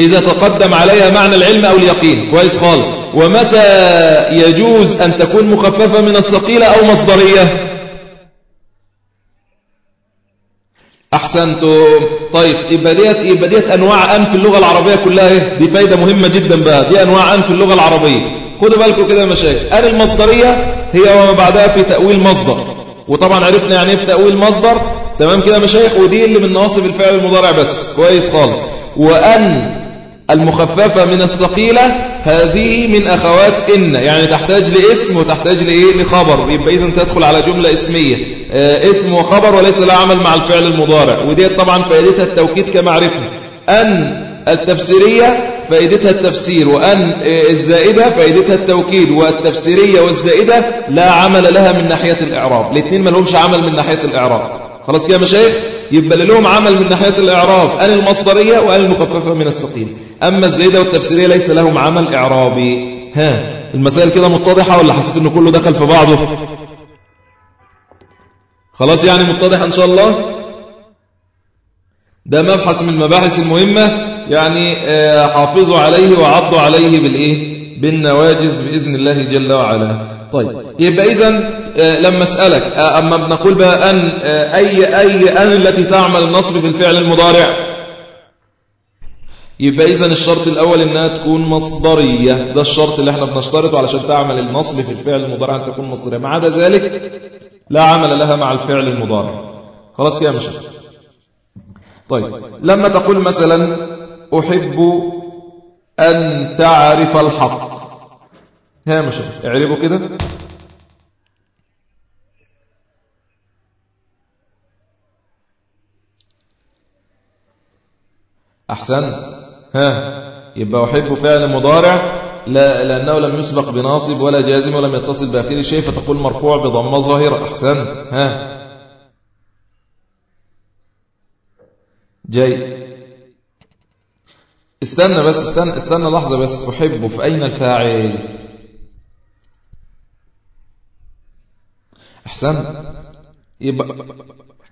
إذا تقدم عليها معنى العلم أو اليقين. كويس خالص. ومتى يجوز أن تكون مخففة من الثقيلة أو مصدرية؟ أحسنتم. طيب يبقى ديت يبقى ديت أنواع أن في اللغة العربية كلها إيه؟ دي فايدة مهمة جدا بقى. دي أنواع أن في اللغة العربية. خدوا بالكم كده يا مشايخ. أن المصدرية هي وما بعدها في تأويل مصدر. وطبعا عرفنا يعني إيه في تأويل مصدر. تمام كده يا مشايخ؟ ودي اللي من نواصب الفعل المضارع بس. كويس خالص. وأن المخففة من الثقيلة هذه من أخوات إن. يعني تحتاج لاسم وتحتاج لإيه؟ لخبر. يبقى إذن تدخل على جملة اسمية. آه اسم وخبر وليس لا عمل مع الفعل المضارع. ودي طبعا فائدتها التوكيد كما عرفنا. أن التفسيرية فائدتها التفسير وأن آه، الزائدة فائدتها التوكيد والتفسيرية والزائدة لا عمل لها من ناحية الإعراب. الاثنين ما لهمش عمل من ناحية الإعراب. خلاص كده مشايخ؟ يبقى لهم عمل من ناحية الإعراب أن المصدرية وأن المخففة من الثقيل. أما الزايدة والتفسيرية ليس لهم عمل إعرابي. ها المسائل كده متضحة ولا حسيت أنه كله دخل في بعضه؟ خلاص يعني متضح إن شاء الله؟ ده مبحث من المباحث المهمة يعني آه، حافظوا عليه وعضوا عليه بالإيه؟ بالنواجز بإذن الله جل وعلا. طيب. يبقى إذن آه، لما أسألك آه، أما بنقول بقى أن أي, أي أن التي تعمل النصب في الفعل المضارع. يبقى إذا الشرط الأول إنها تكون مصدرية. ده الشرط اللي إحنا بنشترطه علشان تعمل النصب في الفعل المضارع أن تكون مصدرية. ما عدا ذلك لا عمل لها مع الفعل المضارع. خلاص كده مش طيب. لما تقول مثلا أحب أن تعرف الحق. ها مش اعربوا كده. أحسنت. ها يبقى أحب فعل مضارع لا لأنه لم يسبق بناصب ولا جازم ولم يتصل بآخر شيء فتقول مرفوع بضمة ظاهرة أحسنت. ها. جاي. استنى بس استنى, استنى لحظة بس. أحب في أين الفاعل؟ أحسنت. يبقى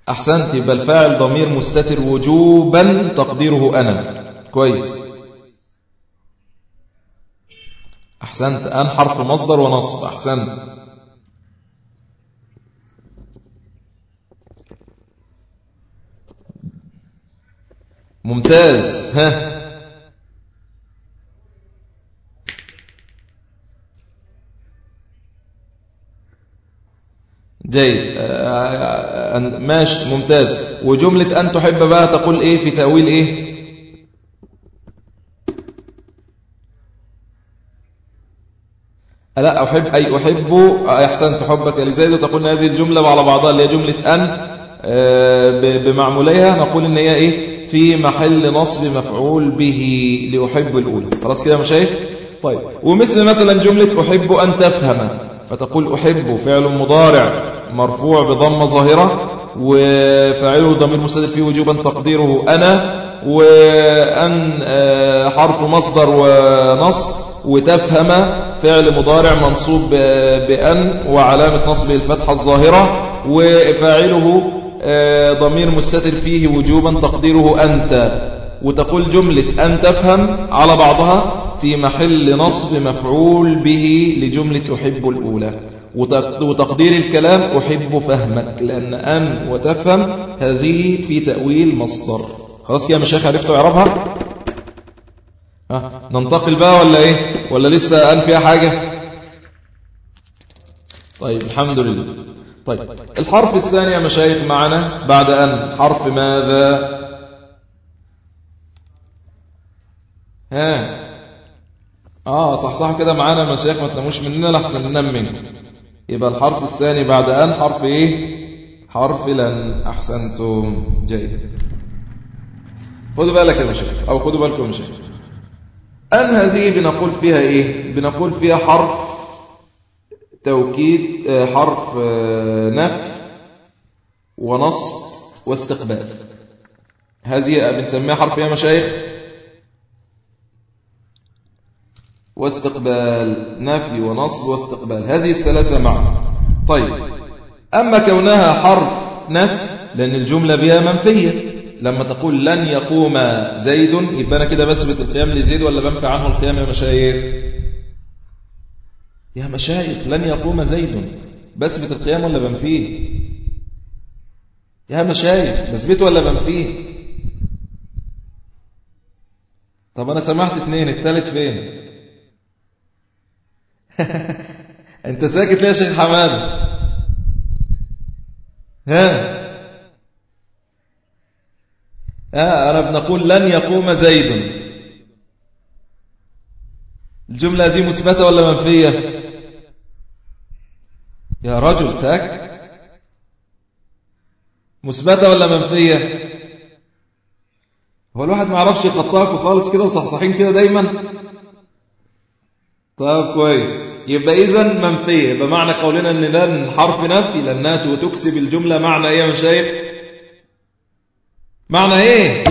أحسنت. يبقى الفاعل ضمير مستتر وجوبا تقديره أنا. كويس. أحسنت. أن حرف مصدر ونصب. أحسنت. ممتاز. ها. جيد. آه، آه، آه، ماشي ممتاز. وجملة أن تحب بقى تقول إيه في تأويل إيه؟ لا أحب أي أحب أحسنت حبك لزيد. وتقول هذه الجملة على بعضها اللي هي جملة أن بمعموليها. نقول إن هي إيه؟ في محل نصب مفعول به لأحب الأولى. خلاص كده مشايخ؟ طيب. ومثل مثلا جملة أحب أن تفهم. فتقول أحب فعل مضارع مرفوع بضمة ظاهرة وفاعله ضمير مستدر فيه وجوبا تقديره أنا وأن آه، حرف مصدر ونصب وتفهم فعل مضارع منصوب بأن وعلامة نصبه الفتحة الظاهرة وفاعله آه، ضمير مستتر فيه وجوبا تقديره أنت. وتقول جملة أن تفهم على بعضها في محل نصب مفعول به لجملة أحب الأولى. وتقدير الكلام أحب فهمك لأن أن وتفهم هذه في تأويل مصدر. خلاص كده مشايخ عرفتوا يعرفها ها ننتقل بقى ولا إيه؟ ولا لسه قال فيها حاجة؟ طيب الحمد لله. طيب الحرف الثاني يا مشايخ معنا بعد أن حرف ماذا؟ ها. آه صح صح كده معانا مشايخ ما تناموش مننا لحسن ننام منكم يبقى الحرف الثاني بعد أن حرف إيه؟ حرف لن أحسنتم. جيد. خدوا بالك يا مشايخ أو خدوا بالكم يا مشايخ أن هذه بنقول فيها إيه؟ بنقول فيها حرف توكيد آه، حرف آه، نفي ونصب واستقبال. هذه بنسميها حرف يا مشايخ؟ واستقبال نفي ونصب واستقبال. هذه الثلاثة معا. طيب. أما كونها حرف نفي لأن الجملة بها منفية. لما تقول لن يقوم زيد يبقى أنا كده بثبت القيام لزيد ولا بنفي عنه القيام يا مشايخ؟ يا مشايخ لن يقوم زيد. بثبت القيام ولا بنفيه؟ يا مشايخ بثبته ولا بنفيه؟ طب أنا سمعت اثنين الثالث فين؟ انت ساكت ليه يا شيخ حماد؟ ها؟ ها أنا بنقول لن يقوم زيد. الجملة هذه مثبتة ولا منفية؟ يا رجل تاك. مثبتة ولا منفية؟ هو الواحد ما يعرفش يخطاكوا خالص كده وصحصحين كده دايما. طيب كويس. يبقى إذا منفية يبقى معنى قولنا أن لن حرف نفي لأنها تكسب الجملة معنى إيه يا مشايخ؟ معنى إيه؟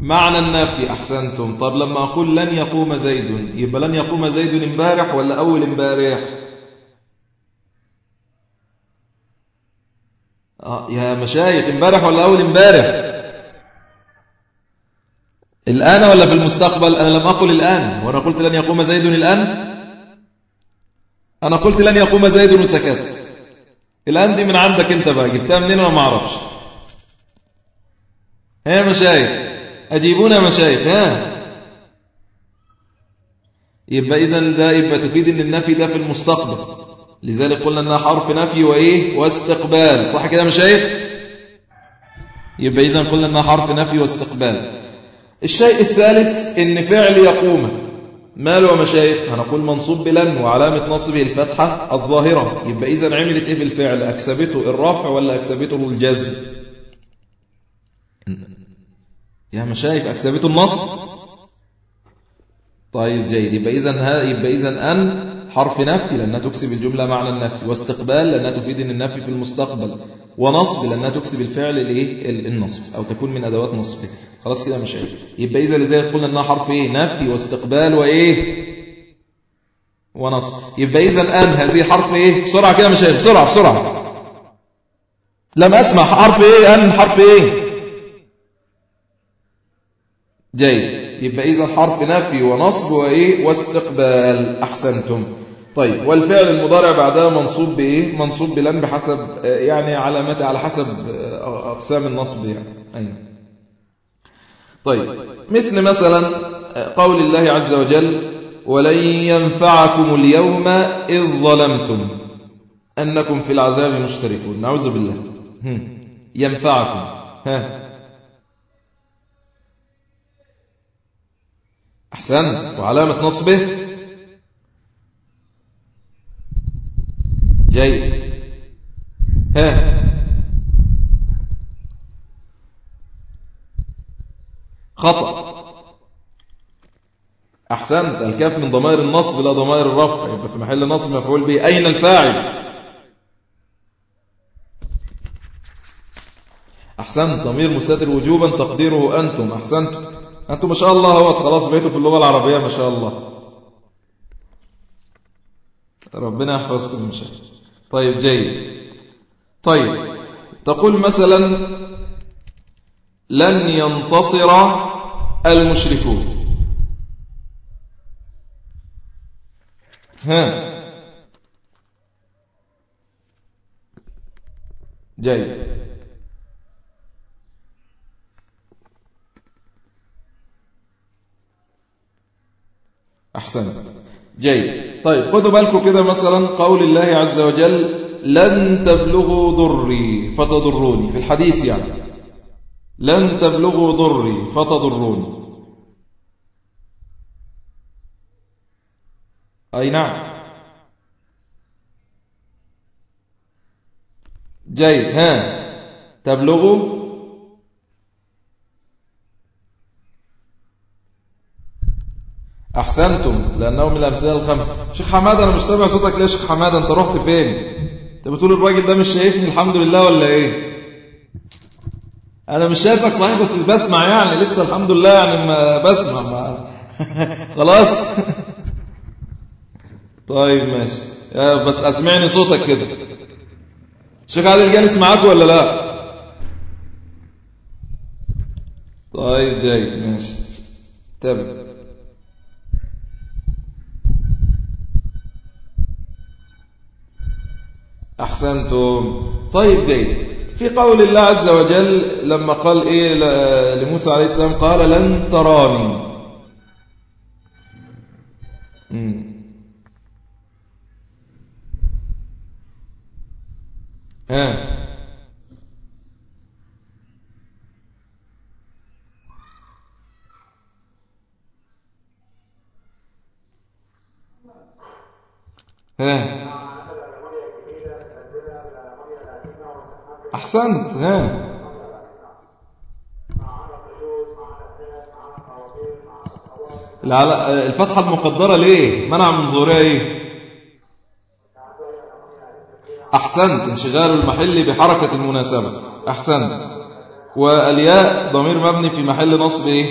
معنى النفي أحسنتم. طب لما أقول لن يقوم زيد يبقى لن يقوم زيد امبارح ولا أول امبارح؟ آه يا مشايخ امبارح ولا أول امبارح؟ الآن ولا في المستقبل؟ أنا لم أقل الآن وأنا قلت لن يقوم زيد الآن. أنا قلت لن يقوم زيد وسكت الآن دي من عندك أنت بقى جبتها منين أنا ما أعرفش. ها مشايخ أجيبونا مشايخ ها. يبقى إذا ده يبقى تفيد أن النفي ده في المستقبل. لذلك قلنا أنها حرف نفي وإيه؟ واستقبال. صح كده مشايخ؟ يبقى إذا قلنا أنها حرف نفي واستقبال. الشيء الثالث إن فعل يقوم. ماله ومشايخ هنقول منصوب بلن وعلامة نصبه الفتحة الظاهرة. يبقى إذا عملت إيه في الفعل؟ أكسبته الرفع ولا أكسبته الجزم؟ يا مشايخ أكسبته النصب. طيب جيد. يبقى إذا يبقى إذا أن حرف نفي لأنها تكسب الجملة معنى النفي. واستقبال لأنها تفيد أن النفي في المستقبل. ونصب لأنها تكسب الفعل الإيه؟ النصب أو تكون من أدوات نصبه خلاص كده مش عارف يبقى إذا لذلك قلنا أنها حرف إيه؟ نفي واستقبال وإيه؟ ونصب. يبقى إذا الآن هذه حرف إيه؟ بسرعة كده مش عارف بسرعة بسرعة. لم أسمع حرف إيه؟ أن حرف إيه؟ جيد. يبقى إذا حرف نفي ونصب وإيه؟ واستقبال. أحسنتم. طيب والفعل المضارع بعدها منصوب بإيه؟ منصوب بلن بحسب يعني علامته على حسب أقسام النصب يعني. أين طيب مثل مثلا قول الله عز وجل ولن ينفعكم اليوم إذ ظلمتم أنكم في العذاب مشتركون. نعوذ بالله. ينفعكم. ها. أحسنت. وعلامة نصبه جيد. ها. خطأ. أحسنت. الكاف من ضمائر النصب لا ضمائر الرفع. يبقى في محل نصب مفعول به. أين الفاعل؟ أحسنت. ضمير مستتر وجوبا تقديره أنتم. أحسنتم أنتم ما شاء الله هو خلاص بقيتوا في اللغة العربية ما شاء الله. ربنا يحفظكم إن شاء الله. طيب جيد. طيب تقول مثلا لن ينتصر المشركون. ها. جيد. أحسن جيد. طيب. خدوا بالكم كده مثلا قول الله عز وجل لن تبلغوا ضري فتضروني. في الحديث يعني. لن تبلغوا ضري فتضروني. أي نعم. جيد. ها. تبلغوا أحسنتم لأنه من الأمثلة الخمسة شيخ حماد أنا مش سامع صوتك ليه شيخ حماد أنت رحت فين؟ أنت بتقول الراجل ده مش شايفني الحمد لله ولا إيه؟ أنا مش شايفك صحيح بس بسمع يعني. لسه الحمد لله يعني ما بسمع ما خلاص. طيب ماشي. بس أسمعني صوتك كده. الشيخ عادل جالس معاك ولا لا؟ طيب جاي. ماشي. تابع أحسنتم. طيب جيد. في قول الله عز وجل لما قال إيه لموسى عليه السلام قال لن تراني. ها. ها. أحسنت ها. الفتحة المقدرة ليه؟ منع من ظهورها إيه؟ أحسنت انشغال المحل بحركة المناسبة. أحسنت. والياء ضمير مبني في محل نصب إيه؟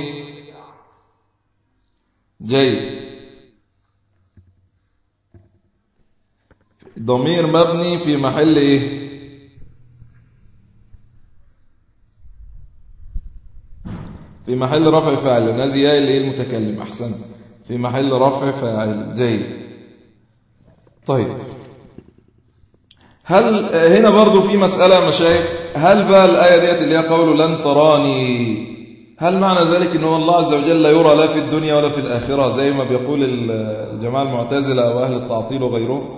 جيد ضمير مبني في محل إيه؟ في محل رفع فاعل نازي ياء اللي المتكلم أحسن. في محل رفع فاعل جيد. طيب. هل هنا برضو في مسألة مشايخ؟ هل بقى الآية ديت اللي هي قول لن تراني؟ هل معنى ذلك أنه الله عز وجل لا يرى لا في الدنيا ولا في الآخرة زي ما بيقول الجماعة المعتزلة أو أهل التعطيل وغيرهم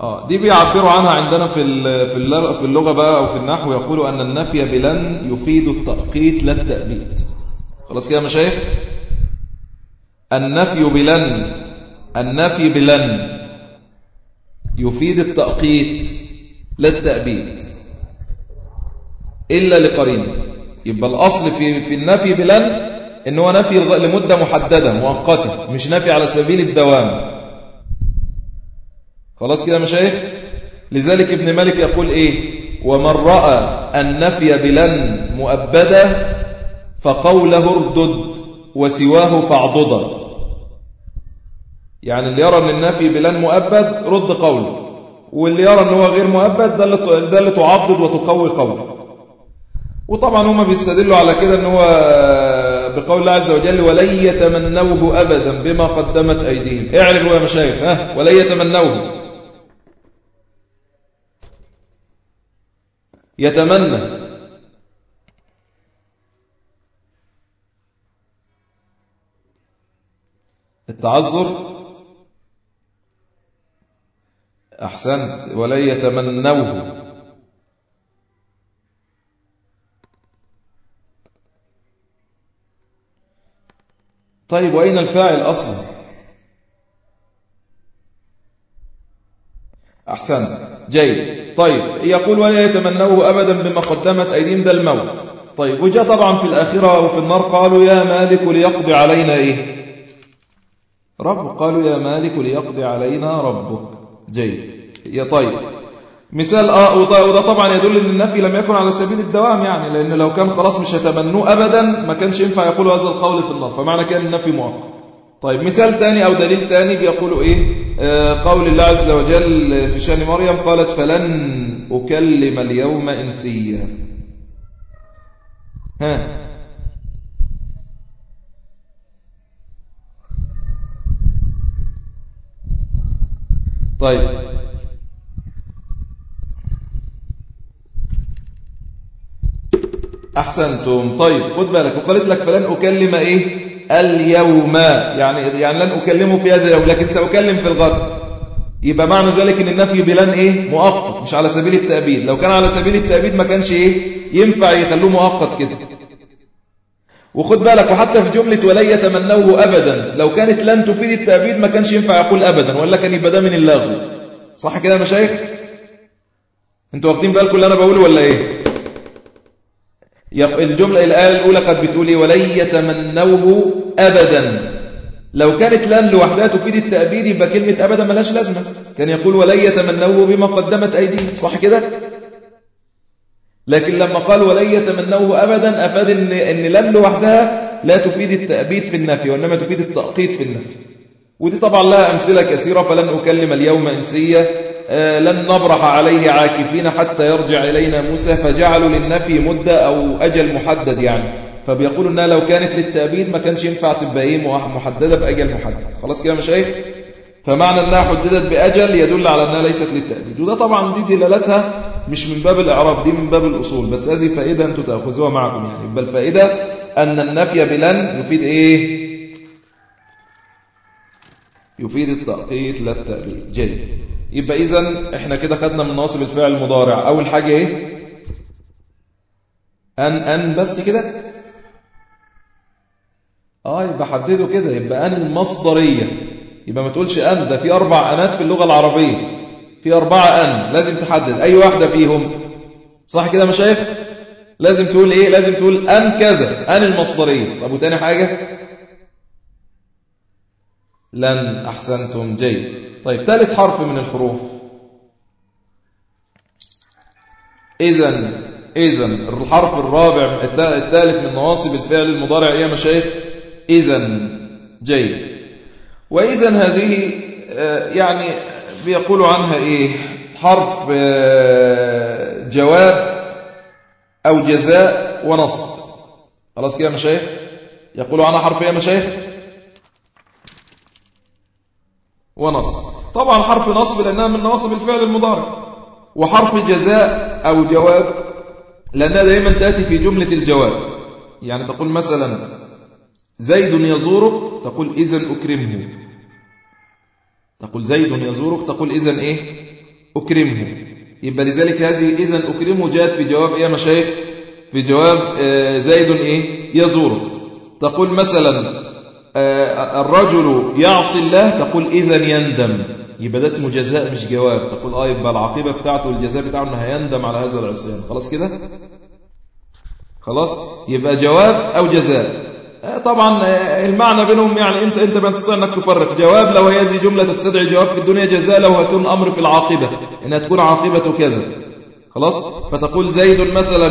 آه دي بيعبروا عنها عندنا في في اللغة بقى أو في النحو يقولوا أن النفي بلن يفيد التأقيت لا التأبيد. خلاص كده مشايخ؟ النفي بلن النفي بلن يفيد التأقيت لا التأبيد. إلا لقرين. يبقى الأصل في في النفي بلن إن هو نفي لمدة محددة مؤقتة مش نفي على سبيل الدوام. خلاص كده مشايخ؟ لذلك ابن مالك يقول إيه؟ ومن رأى النفي بلن مؤبدة فقوله اردد وسواه فاعضدا يعني اللي يرى أن النفي بلن مؤبد رد قوله واللي يرى أنه هو غير مؤبد ده اللي تعضد وتقوي قوله وطبعا هم بيستدلوا على كده أنه هو بقول الله عز وجل ولن يتمنوه أبدا بما قدمت أيديهم. اعرفوا يا مشايخ ها؟ ولن يتمنوه. يتمنى. التعذر أحسنت ولن يتمنوه. طيب وأين الفاعل أصلا؟ أحسنت. جيد. طيب يقول ولا يتمنوه أبدا بما قدمت أيديهم ده الموت. طيب وجاء طبعا في الآخرة وفي النار قالوا يا مالك ليقضي علينا إيه؟ رب قالوا يا مالك ليقضي علينا ربك. جيد. يا طيب. مثال آه وده طبعا يدل أن النفي لم يكن على سبيل الدوام يعني لأن لو كان خلاص مش هتمنوه أبدا ما كانش ينفع يقول هذا القول في النار. فمعنى كان النفي مؤقت. طيب مثال ثاني أو دليل ثاني بيقولوا إيه؟ آه، قول الله عز وجل في شأن مريم قالت فلن أكلم اليوم إنسيا. ها؟ طيب. أحسنتم. طيب خد بالك وقالت لك فلن أكلم إيه؟ اليوم. يعني يعني لن أكلمه في هذا اليوم لكن سأكلم في الغد. يبقى معنى ذلك إن النفي بلن إيه؟ مؤقت مش على سبيل التأبيد. لو كان على سبيل التأبيد ما كانش إيه؟ ينفع يخلوه مؤقت كده. وخد بالك وحتى في جملة ولن يتمنوه أبدا. لو كانت لن تفيد التأبيد ما كانش ينفع يقول أبدا. ولا كان يبقى ده من اللغو. صح كده يا مشايخ؟ أنتوا واخدين بالكم اللي أنا بقوله ولا إيه؟ الجملة الآية الأولى قد بتقول إيه؟ ولن يتمنوه أبدا. لو كانت لن لوحدها تفيد التأبيد يبقى كلمة أبدا ملاش لازمة. كان يقول ولن يتمنوه بما قدمت أيديهم. صح كده؟ لكن لما قال ولن يتمنوه أبدا أفاد إن, إن لن لوحدها لا تفيد التأبيد في النفي وإنما تفيد التأقيت في النفي. ودي طبعا لها أمثلة كثيرة فلن أكلم اليوم آه، لن نبرح عليه عاكفين حتى يرجع إلينا موسى فجعلوا للنفي مدة أو أجل محدد يعني. فبيقولوا أنها لو كانت للتأبيد ما كانش ينفع تبقى إيه محددة بأجل محدد. خلاص كده مش إيه فمعنى أنها حددت بأجل يدل على أنها ليست للتأبيد. وده طبعا دي دلالتها مش من باب الإعراب دي من باب الأصول. بس هذه فائدة أنتم تأخذوها معكم يعني. بل فائدة أن النفي بلن يفيد إيه؟ يفيد التأقيت لا التأبيد جيد. يبقى إذن إحنا كده خدنا من نواصب الفعل المضارع. أول حاجة إيه؟ أن أن بس كده؟ آه يبقى حدده كده. يبقى أن المصدرية يبقى ما تقولش أن. ده في أربع أنات في اللغة العربية. في أربعة أن. لازم تحدد. أي واحدة فيهم. صح كده مشايخ؟ لازم تقول إيه؟ لازم تقول أن كذا. أن المصدرية. طب وتاني حاجة؟ لن أحسنتم جيد. طيب ثالث حرف من الحروف. إذا إذا الحرف الرابع الثالث من نواصب الفعل المضارع يا مشايخ. إذا جيد. وإذا هذه يعني بيقولوا عنها إيه؟ حرف آه، جواب أو جزاء ونصب. خلاص كده يا مشايخ؟ يقولوا عنها حرف إيه يا مشايخ؟ ونصب. طبعا حرف نصب لأنها من نواصب الفعل المضارع. وحرف جزاء أو جواب لأنها دائما تأتي في جملة الجواب. يعني تقول مثلا زيد يزورك تقول إذن أكرمه. تقول زيد يزورك تقول إذن إيه؟ أكرمه. يبقى لذلك هذه إذن أكرمه جاءت في جواب إيه مشايخ؟ في جواب آه، زيد إيه؟ يزورك. تقول مثلا آه، الرجل يعصي الله تقول إذا يندم. يبقى ده اسمه جزاء مش جواب. تقول آه يبقى العاقبة بتاعته والجزاء بتاعه أنه هيندم على هذا العصيان. خلاص كده؟ خلاص؟ يبقى جواب أو جزاء؟ آه، طبعا آه، المعنى بينهم يعني أنت أنت ما تستطيع أنك تفرق. جواب لو هذه جملة تستدعي جواب في الدنيا جزاء لو هيكون أمر في العاقبة إنها تكون عاقبة كذا. خلاص؟ فتقول زيد مثلا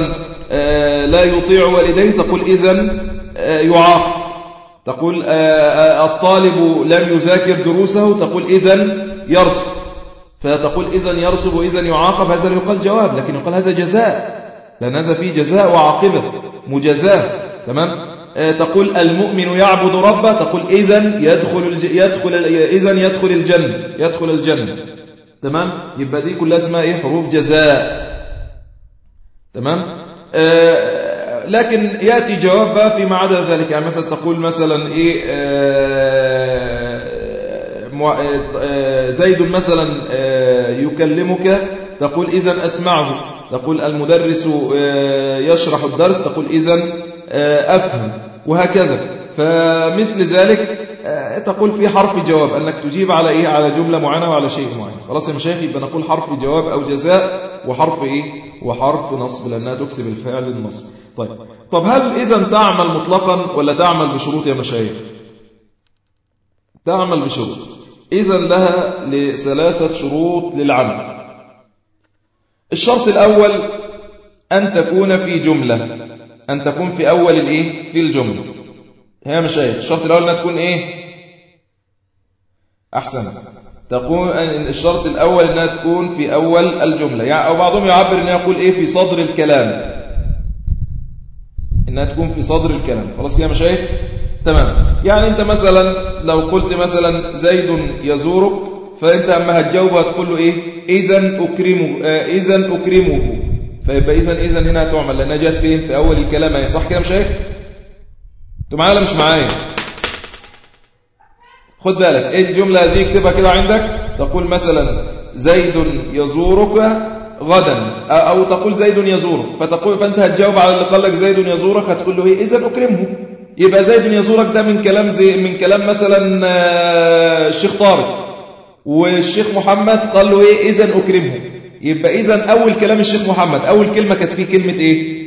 لا يطيع والديه تقول إذن يعاقب تقول آه، آه، الطالب لم يذاكر دروسه تقول إذن يرسب فتقول إذن يرسب وإذن يعاقب هذا لا يقال جواب لكن يقال هذا جزاء. لأن هذا فيه جزاء وعاقبة مجازاة تمام؟ آه، تقول المؤمن يعبد ربه تقول إذن يدخل يدخل إذن يدخل الجنة يدخل الجنة. تمام؟ يبقى دي كلها اسمها إيه؟ حروف جزاء. تمام؟ لكن يأتي جواب بقى فيما عدا ذلك. يعني مثلا تقول مثلا إيه؟ آه، آه، آه، زيد مثلا يكلمك تقول إذا أسمعه. تقول المدرس يشرح الدرس تقول إذا أفهم. وهكذا. فمثل ذلك تقول في حرف جواب أنك تجيب على إيه؟ على جملة معينة وعلى شيء معين. خلاص يا مشايخ يبقى نقول حرف جواب أو جزاء وحرف إيه؟ وحرف نصب لأنها تكسب الفعل النصب. طيب. طب هل إذا تعمل مطلقا ولا تعمل بشروط يا مشايخ؟ تعمل بشروط إذا لها لثلاثة شروط للعمل. الشرط الأول أن تكون في جملة. أن تكون في أول الإيه؟ في الجملة. يا مشايخ الشرط الأول أنها تكون إيه؟ أحسن. تكون الشرط الأول أنها تكون في أول الجملة. يعني أو بعضهم يعبر أنه يقول إيه؟ في صدر الكلام. إنها تكون في صدر الكلام. خلاص كده مشايخ تمام يعني أنت مثلا لو قلت مثلا زيد يزورك فأنت أما هتجاوب هتقول له إيه؟ إذا أكرمه آه إذا أكرمه. فيبقى إذا إذا هنا هتعمل لأنها جت فين؟ في أول الكلام. أهي صح كده يا مشايخ أنتوا معايا ولا مش معايا؟ خد بالك إيه الجملة هذه؟ اكتبها كده عندك. تقول مثلا زيد يزورك غدا أو تقول زيد يزورك. فتقول فأنت هتجاوب على اللي قال لك زيد يزورك هتقول له إيه؟ إذا أكرمه. يبقى زيد يزورك ده من كلام زي من كلام مثلا آه، الشيخ طارق. والشيخ محمد قال له إيه؟ إذا أكرمه يبقى إذا أول كلام الشيخ محمد أول كلمة كانت فيه كلمة إيه؟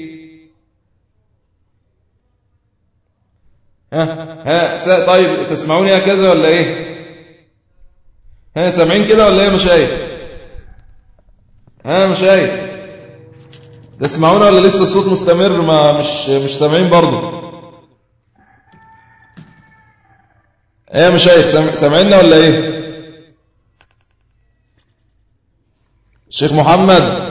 ها ها طيب تسمعوني هكذا ولا إيه؟ ها سامعين كده ولا إيه؟ مشايخ. ها مشايخ. تسمعونا ولا لسه الصوت مستمر؟ ما مش مش سامعين برضه. إيه يا مشايخ سامعيننا ولا إيه؟ شيخ محمد.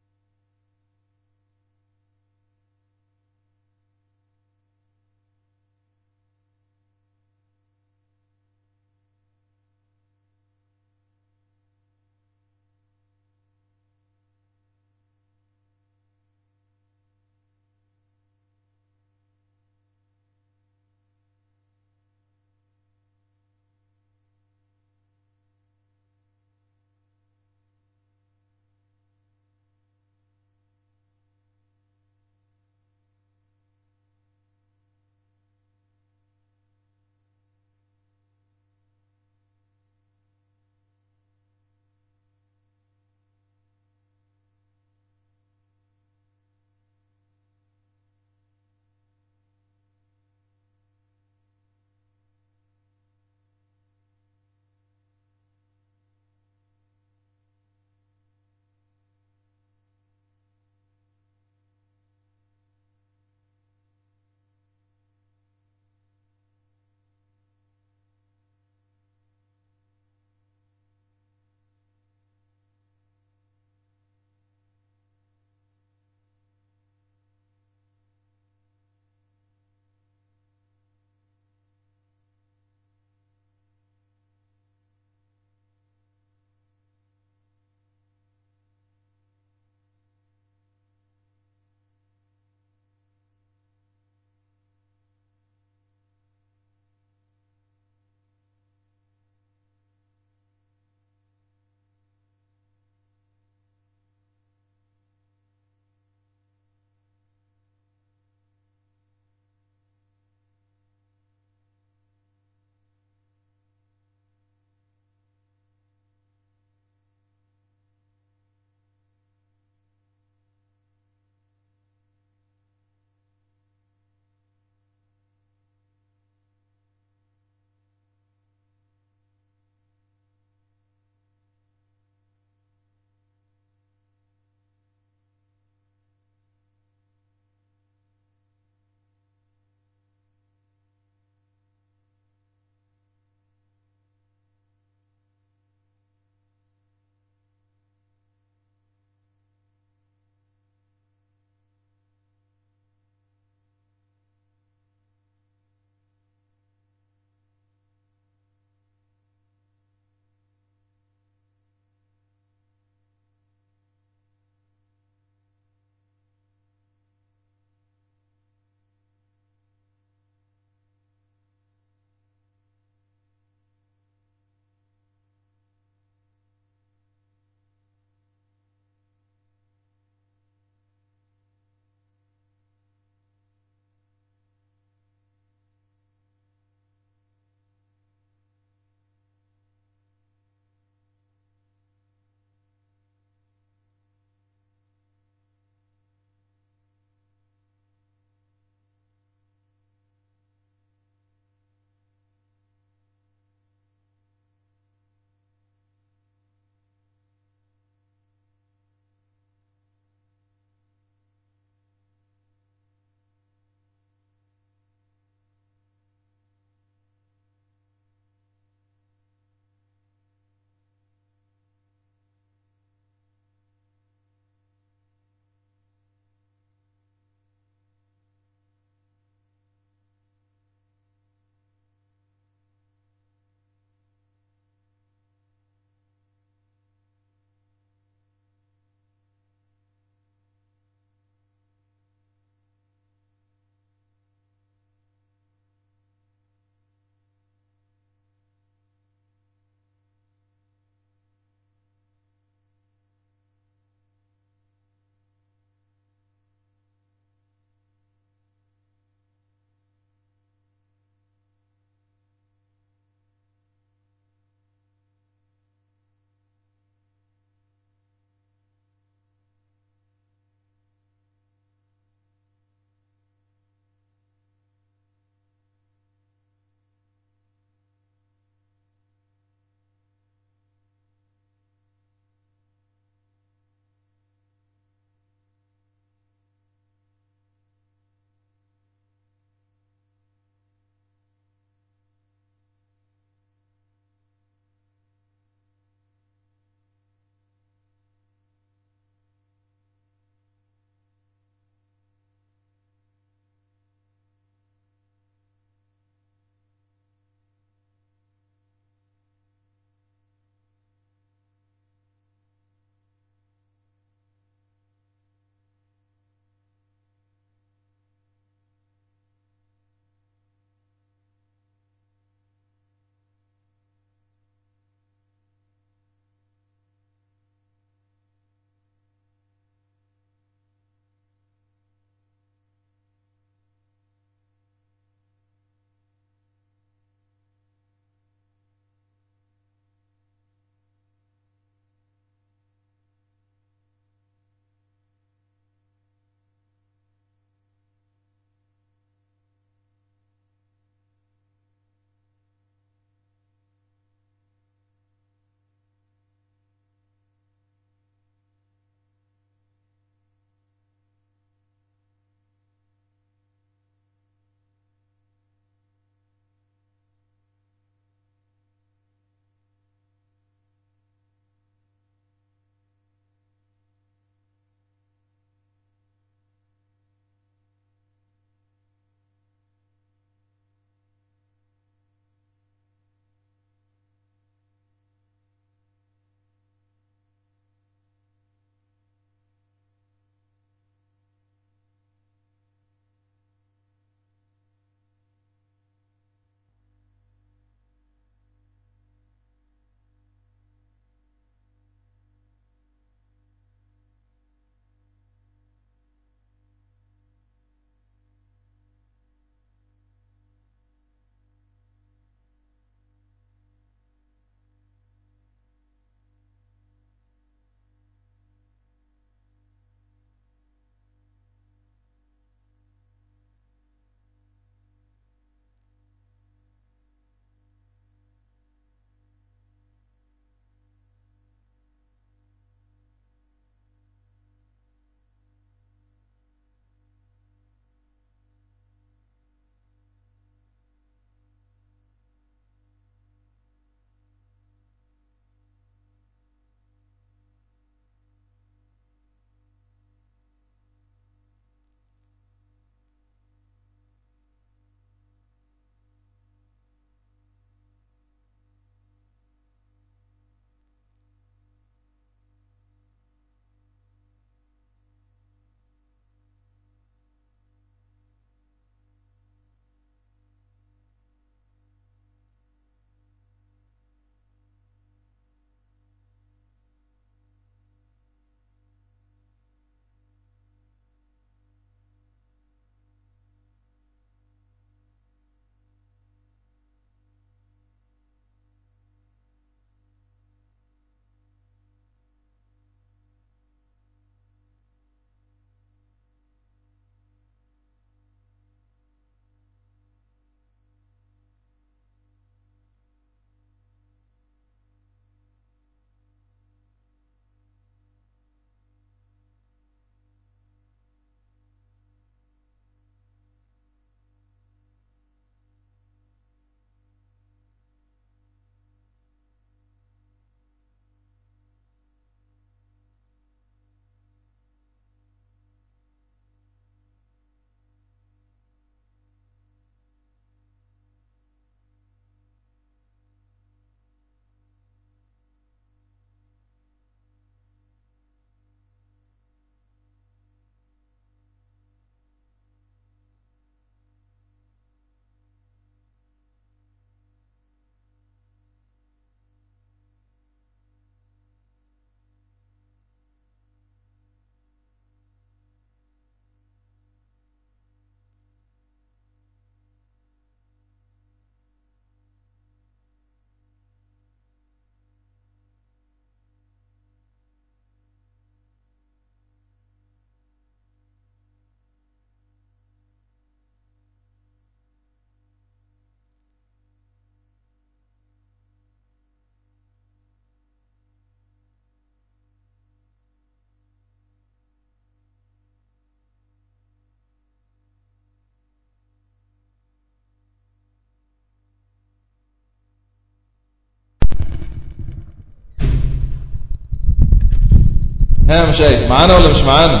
ها مشايخ معانا ولا مش معانا؟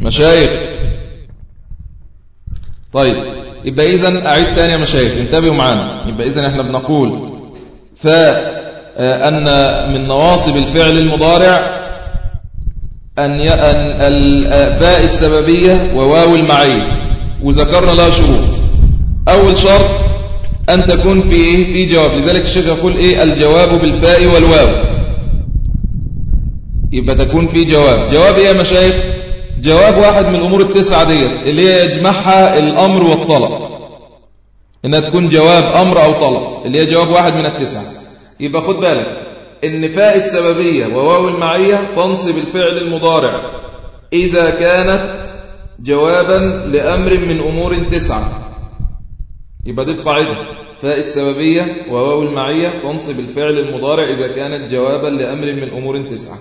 مشايخ. طيب يبقى إذن أعيد تاني يا مشايخ انتبهوا معانا. يبقى إذن إحنا بنقول فأن من نواصب الفعل المضارع أن الفاء السببية وواو المعية وذكرنا لها شروط. أول شرط أن تكون في إيه؟ في جواب. لذلك الشيخ يقول إيه؟ الجواب بالفاء والواو. يبقى تكون في جواب. جواب إيه يا مشايخ؟ جواب واحد من الأمور التسعة ديت اللي هي يجمعها الأمر والطلب. إنها تكون جواب أمر أو طلب اللي هي جواب واحد من التسعة. يبقى خد بالك إن فاء السببية وواو المعية تنصب الفعل المضارع. إذا كانت جوابا لأمر من أمور تسعة. يبقى دي القاعدة. فاء السببية وواو المعية تنصب الفعل المضارع إذا كانت جوابا لأمر من أمور تسعة.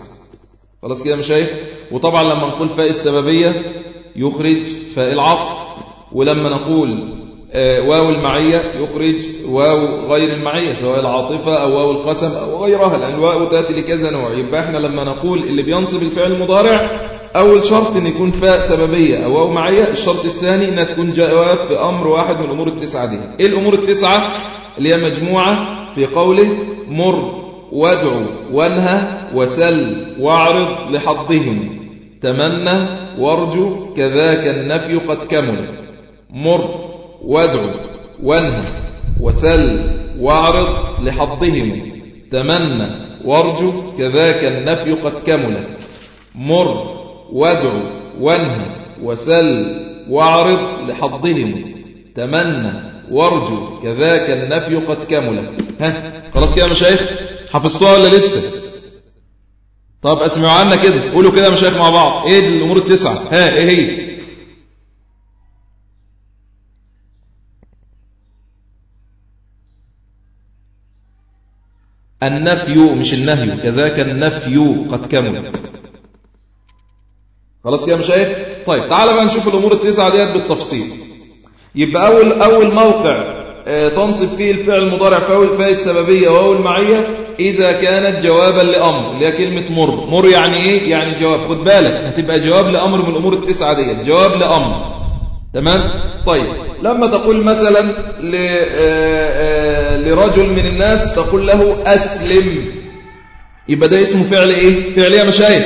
خلاص كده مشايخ؟ وطبعا لما نقول فاء السببية يخرج فاء العطف ولما نقول آه، واو المعية يخرج واو غير المعية سواء العاطفة أو واو القسم أو غيرها لأن الواو تأتي لكذا نوع. يبقى إحنا لما نقول اللي بينصب الفعل المضارع أول شرط أن يكون فاء سببية أو واو معية الشرط الثاني أنها تكون جواب في أمر واحد من الأمور التسعة دي. إيه الأمور التسعة؟ اللي هي مجموعة في قوله مر. وادعو وانهى وسل واعرض لحظهم. تمنى وارجو كذاك النفي قد كمل مر وادعو وانهى وسل واعرض لحظهم. تمنى وارجو كذاك النفي قد كمل مر وادعو وانهى وسل واعرض لحظهم. تمنى وارجو كذاك النفي قد كمل ها خلاص كده يا مشايخ؟ حفظتوها ولا لسه؟ طب اسمعوا عنا كده قولوا كده يا مشايخ مع بعض. إيه الأمور التسعة؟ ها إيه هي؟ النفي مش النهي كذاك النفي قد كمل. خلاص كده يا مشايخ؟ طيب تعالى بقى نشوف الأمور التسعة ديت بالتفصيل. يبقى أول أول موقع آه، تنصب فيه الفعل المضارع فاء السببيه وهو المعيه إذا كانت جوابا لأمر اللي هي كلمة مر. مر يعني إيه؟ يعني جواب. خد بالك هتبقى جواب لأمر من الأمور التسعة ديت. جواب لأمر. تمام؟ طيب. لما تقول مثلا آه، آه، لرجل من الناس تقول له أسلم. يبقى ده اسمه فعل إيه؟ فعل يا مشايخ.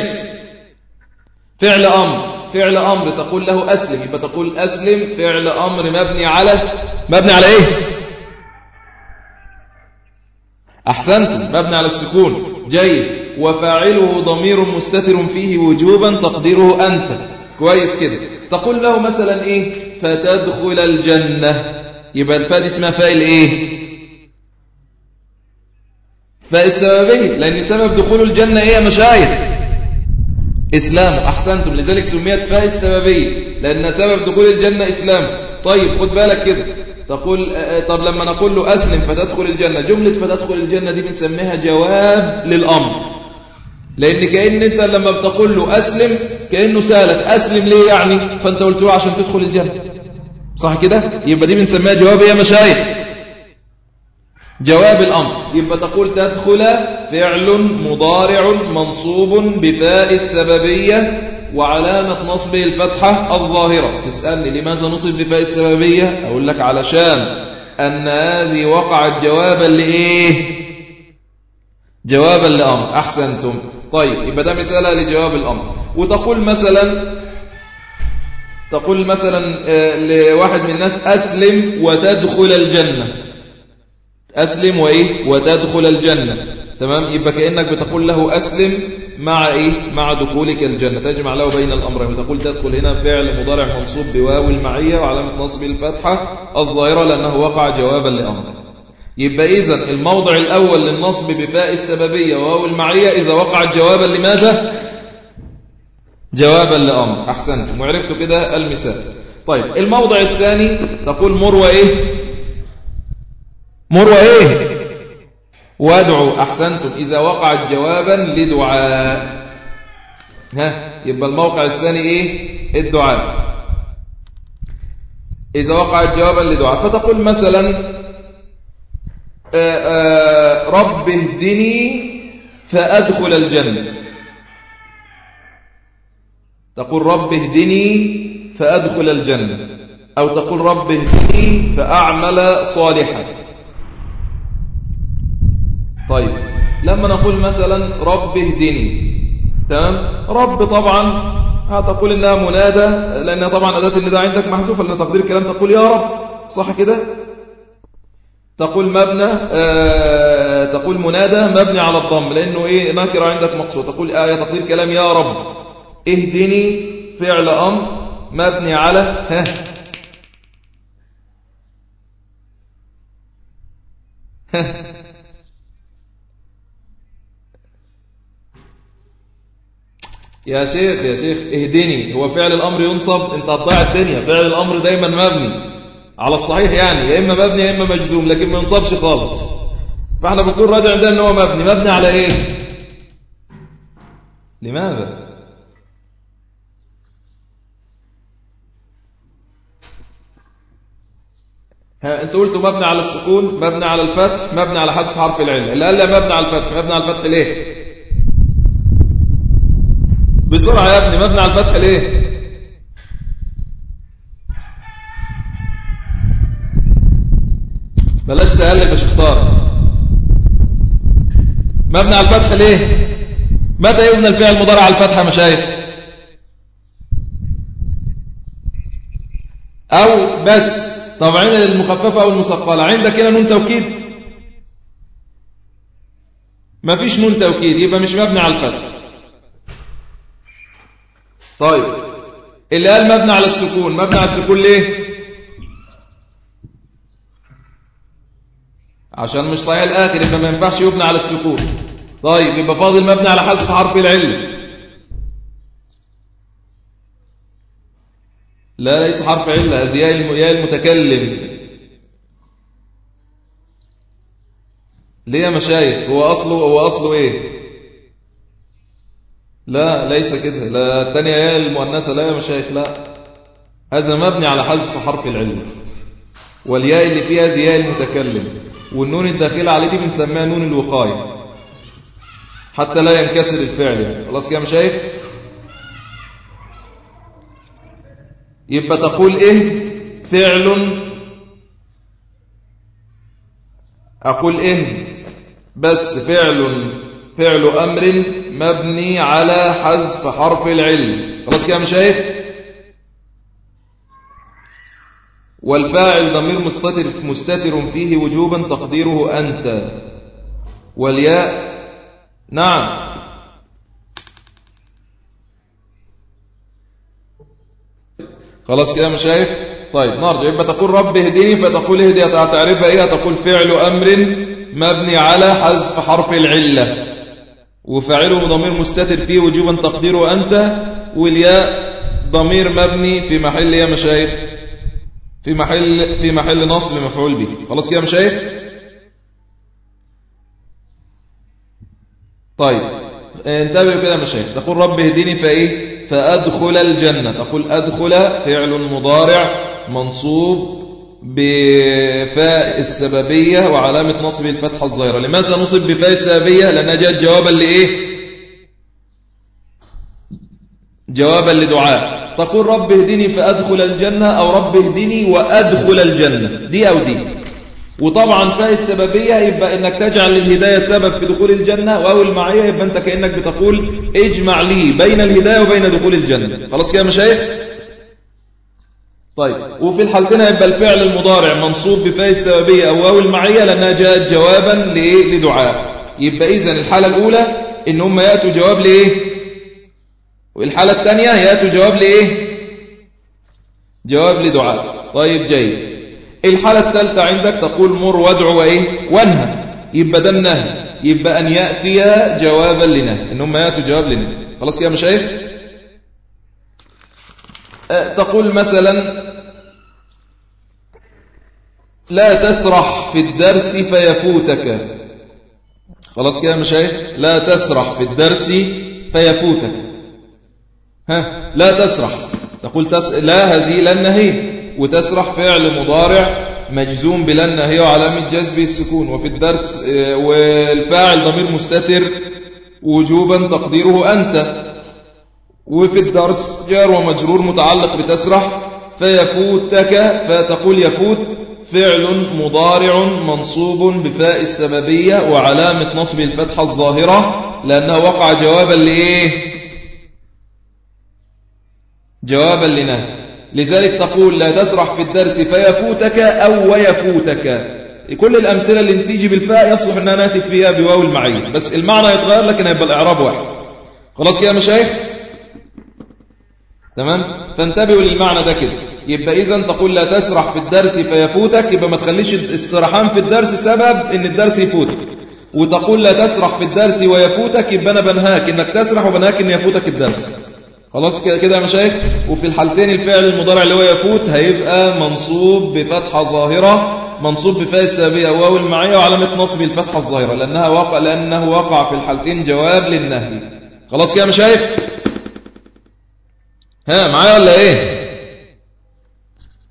فعل أمر. فعل أمر تقول له أسلم. يبقى تقول أسلم فعل أمر مبني على مبني على إيه؟ أحسنتم. مبني على السكون. جيد. وفاعله ضمير مستتر فيه وجوبا تقديره أنت. كويس كده. تقول له مثلا إيه؟ فتدخل الجنة. يبقى الفاء دي اسمها فاء الإيه فاء السببية لأن سبب دخول الجنة إيه يا مشايخ؟ إسلام. أحسنتم. لذلك سميت فاء السببية لأن سبب دخول الجنة إسلام. طيب خد بالك كده. تقول طب لما نقول له أسلم فتدخل الجنة جملة فتدخل الجنة دي بنسميها جواب للأمر. لأن كأن أنت لما بتقول له أسلم كأنه سألك أسلم ليه يعني؟ فأنت قلت له عشان تدخل الجنة. صح كده؟ يبقى دي بنسميها جواب يا مشايخ. جواب الأمر. يبقى تقول تدخل فعل مضارع منصوب بفاء السببية وعلامة نصبه الفتحة الظاهرة. تسألني لماذا نصب بفاء السببية؟ أقول لك علشان أن هذه وقعت جوابا لإيه؟ جوابا لأمر. أحسنتم. طيب يبقى ده مثالة لجواب الأمر. وتقول مثلا تقول مثلا آه، لواحد من الناس أسلم وتدخل الجنة. أسلم وإيه؟ وتدخل الجنة. تمام؟ يبقى كأنك بتقول له أسلم مع إيه؟ مع دخولك الجنة. تجمع له بين الأمرين. بتقول تدخل هنا فعل مضارع منصوب بواو المعية وعلامة نصب الفتحة الظاهرة لأنه وقع جوابا لأمر. يبقى إذن الموضع الأول للنصب بفاء السببية وواو المعية إذا وقع جوابا لماذا؟ جوابا لأمر. أحسنتم وعرفتوا كده المثال. طيب الموضع الثاني تقول مر وإيه مر وإيه وادعوا أحسنتم. إذا وقعت جوابا لدعاء. ها يبقى الموقع الثاني إيه؟ الدعاء. إذا وقعت جوابا لدعاء. فتقول مثلا آه، آه، رب اهدني فأدخل الجنة. تقول رب اهدني فأدخل الجنة. أو تقول رب اهدني فأعمل صالحا. طيب لما نقول مثلا رب اهدني تمام؟ رب طبعا هتقول إنها منادى لأن طبعا أداة النداء عندك محذوفة لأن تقدير الكلام تقول يا رب صح كده؟ تقول مبنى آه تقول منادى مبني على الضم لأنه إيه؟ نكره عندك مقصود تقول آية تقدير كلام يا رب. اهدني فعل أمر مبني على ها. يا شيخ يا شيخ اهدني. هو فعل الأمر ينصب؟ انت هتضيع الدنيا. فعل الأمر دايما مبني. على الصحيح يعني يا إما مبني يا إما مجزوم لكن ما ينصبش خالص. فإحنا بنقول راجع عندنا إن هو مبني. مبني على إيه؟ لماذا؟ ها انت قلتوا مبني على السكون مبني على الفتح مبني على حذف حرف العله اللي قال لي مبني على الفتح مبني على الفتح ليه؟ بسرعة يا ابني مبني على الفتح ليه؟ بلاش تقلب يا شيخ مبني على الفتح ليه؟ متى يبنى الفعل المضارع على الفتح يا مشايخ؟ أو بس طبعا المخففة أو المثقلة. عندك هنا نون توكيد؟ ما فيش نون توكيد يبقى مش مبني على الفتح. طيب. اللي قال مبني على السكون مبني على السكون ليه؟ عشان مش صحيح الآخر يبقى ما ينفعش يبنى على السكون. طيب يبقى فاضل مبني على حذف حرف العلة لا ليس حرف علة هذه يا المتكلم. ليه يا مشايخ؟ هو أصله هو أصله إيه؟ لا ليس كده. لا الثانية يا المؤنثة لا يا مشايخ لا. هذا مبني على حذف حرف العلة والياء اللي فيها زياء المتكلم والنون الداخلة عليه دي بنسميها نون الوقاية. حتى لا ينكسر الفعل. يعني. خلاص كده يا مشايخ؟ يبقى تقول اهد فعل. أقول اهد بس فعل. فعل أمر مبني على حذف حرف العلم. خلاص كده مشايخ؟ والفاعل ضمير مستتر مستتر فيه وجوبا تقديره أنت. والياء؟ نعم. خلاص كده مش شايف طيب نرجع. يبقى تقول رب اهدني فتقول اهدي هتعرفها إيه؟ تقول فعل أمر مبني على حذف حرف العلة. وفاعله ضمير مستتر فيه وجوبا تقديره أنت والياء ضمير مبني في محل يا مشايخ في محل في محل نصب مفعول به. خلاص كده مشايخ؟ طيب انتبهوا كده يا مشايخ. تقول رب اهدني فايه فأدخل الجنة. تقول أدخل فعل مضارع منصوب بفاء السببية وعلامة نصب الفتحة الظاهرة. لماذا نصب بفاء السببية؟ لأنها جاءت جوابا لإيه؟ جوابا لدعاء. تقول رب اهدني فأدخل الجنة أو رب اهدني وأدخل الجنة. دي أو دي. وطبعا فاء السببية يبقى إنك تجعل للهداية سبب في دخول الجنة واو المعية يبقى أنت كأنك بتقول اجمع لي بين الهداية وبين دخول الجنة. خلاص كده مشايخ؟ طيب. وفي الحالتين يبقى الفعل المضارع منصوب بفاء السببية أو واو المعية لأنها جاءت جوابا لدعاء. يبقى إذن الحالة الأولى إن هم يأتوا جواب لإيه والحالة الثانية يأتوا جواب لإيه جواب لدعاء. طيب جيد. الحالة الثالثة عندك تقول مر وادعو وإيه؟ وانهى. يبقى ده النهي. يبقى أن يأتي جوابا لنهي. إن هم يأتوا جواب لنهي. خلاص كده مشايخ؟ أه، تقول مثلا لا تسرح في الدرس فيفوتك. خلاص كده مشايخ؟ لا تسرح في الدرس فيفوتك. ها؟ لا تسرح. تقول تس... لا هذه لن هي وتسرح فعل مضارع مجزوم بلن هي علامة جذب السكون. وفي الدرس آه، والفاعل ضمير مستتر وجوبا تقديره أنت. وفي الدرس جار ومجرور متعلق بتسرح فيفوتك فتقول يفوت فعل مضارع منصوب بفاء السببية وعلامة نصب الفتحة الظاهرة لأنه وقع جوابا لإيه؟ جوابا لنهي لذلك تقول لا تسرح في الدرس فيفوتك أو ويفوتك. كل الأمثلة اللي تيجي بالفاء يصلح أنها ناتي فيها بواو المعية بس المعنى يتغير لكن هيبقى الإعراب واحد. خلاص كده يا مشايخ؟ تمام؟ فانتبهوا للمعنى ده كده. يبقى إذا تقول لا تسرح في الدرس فيفوتك يبقى ما تخليش السرحان في الدرس سبب إن الدرس يفوتك. وتقول لا تسرح في الدرس ويفوتك يبقى أنا بنهاك. إنك تسرح وبنهاك إن يفوتك الدرس. خلاص كده كده يا مشايخ؟ وفي الحالتين الفعل المضارع اللي هو يفوت هيبقى منصوب بفتحة ظاهرة منصوب بفاء السابية واو المعية وعلامة نصب الفتحة الظاهرة لأنها وقع لأنه وقع في الحالتين جواب للنهي. خلاص كده يا مشايخ؟ ها معايا ولا إيه؟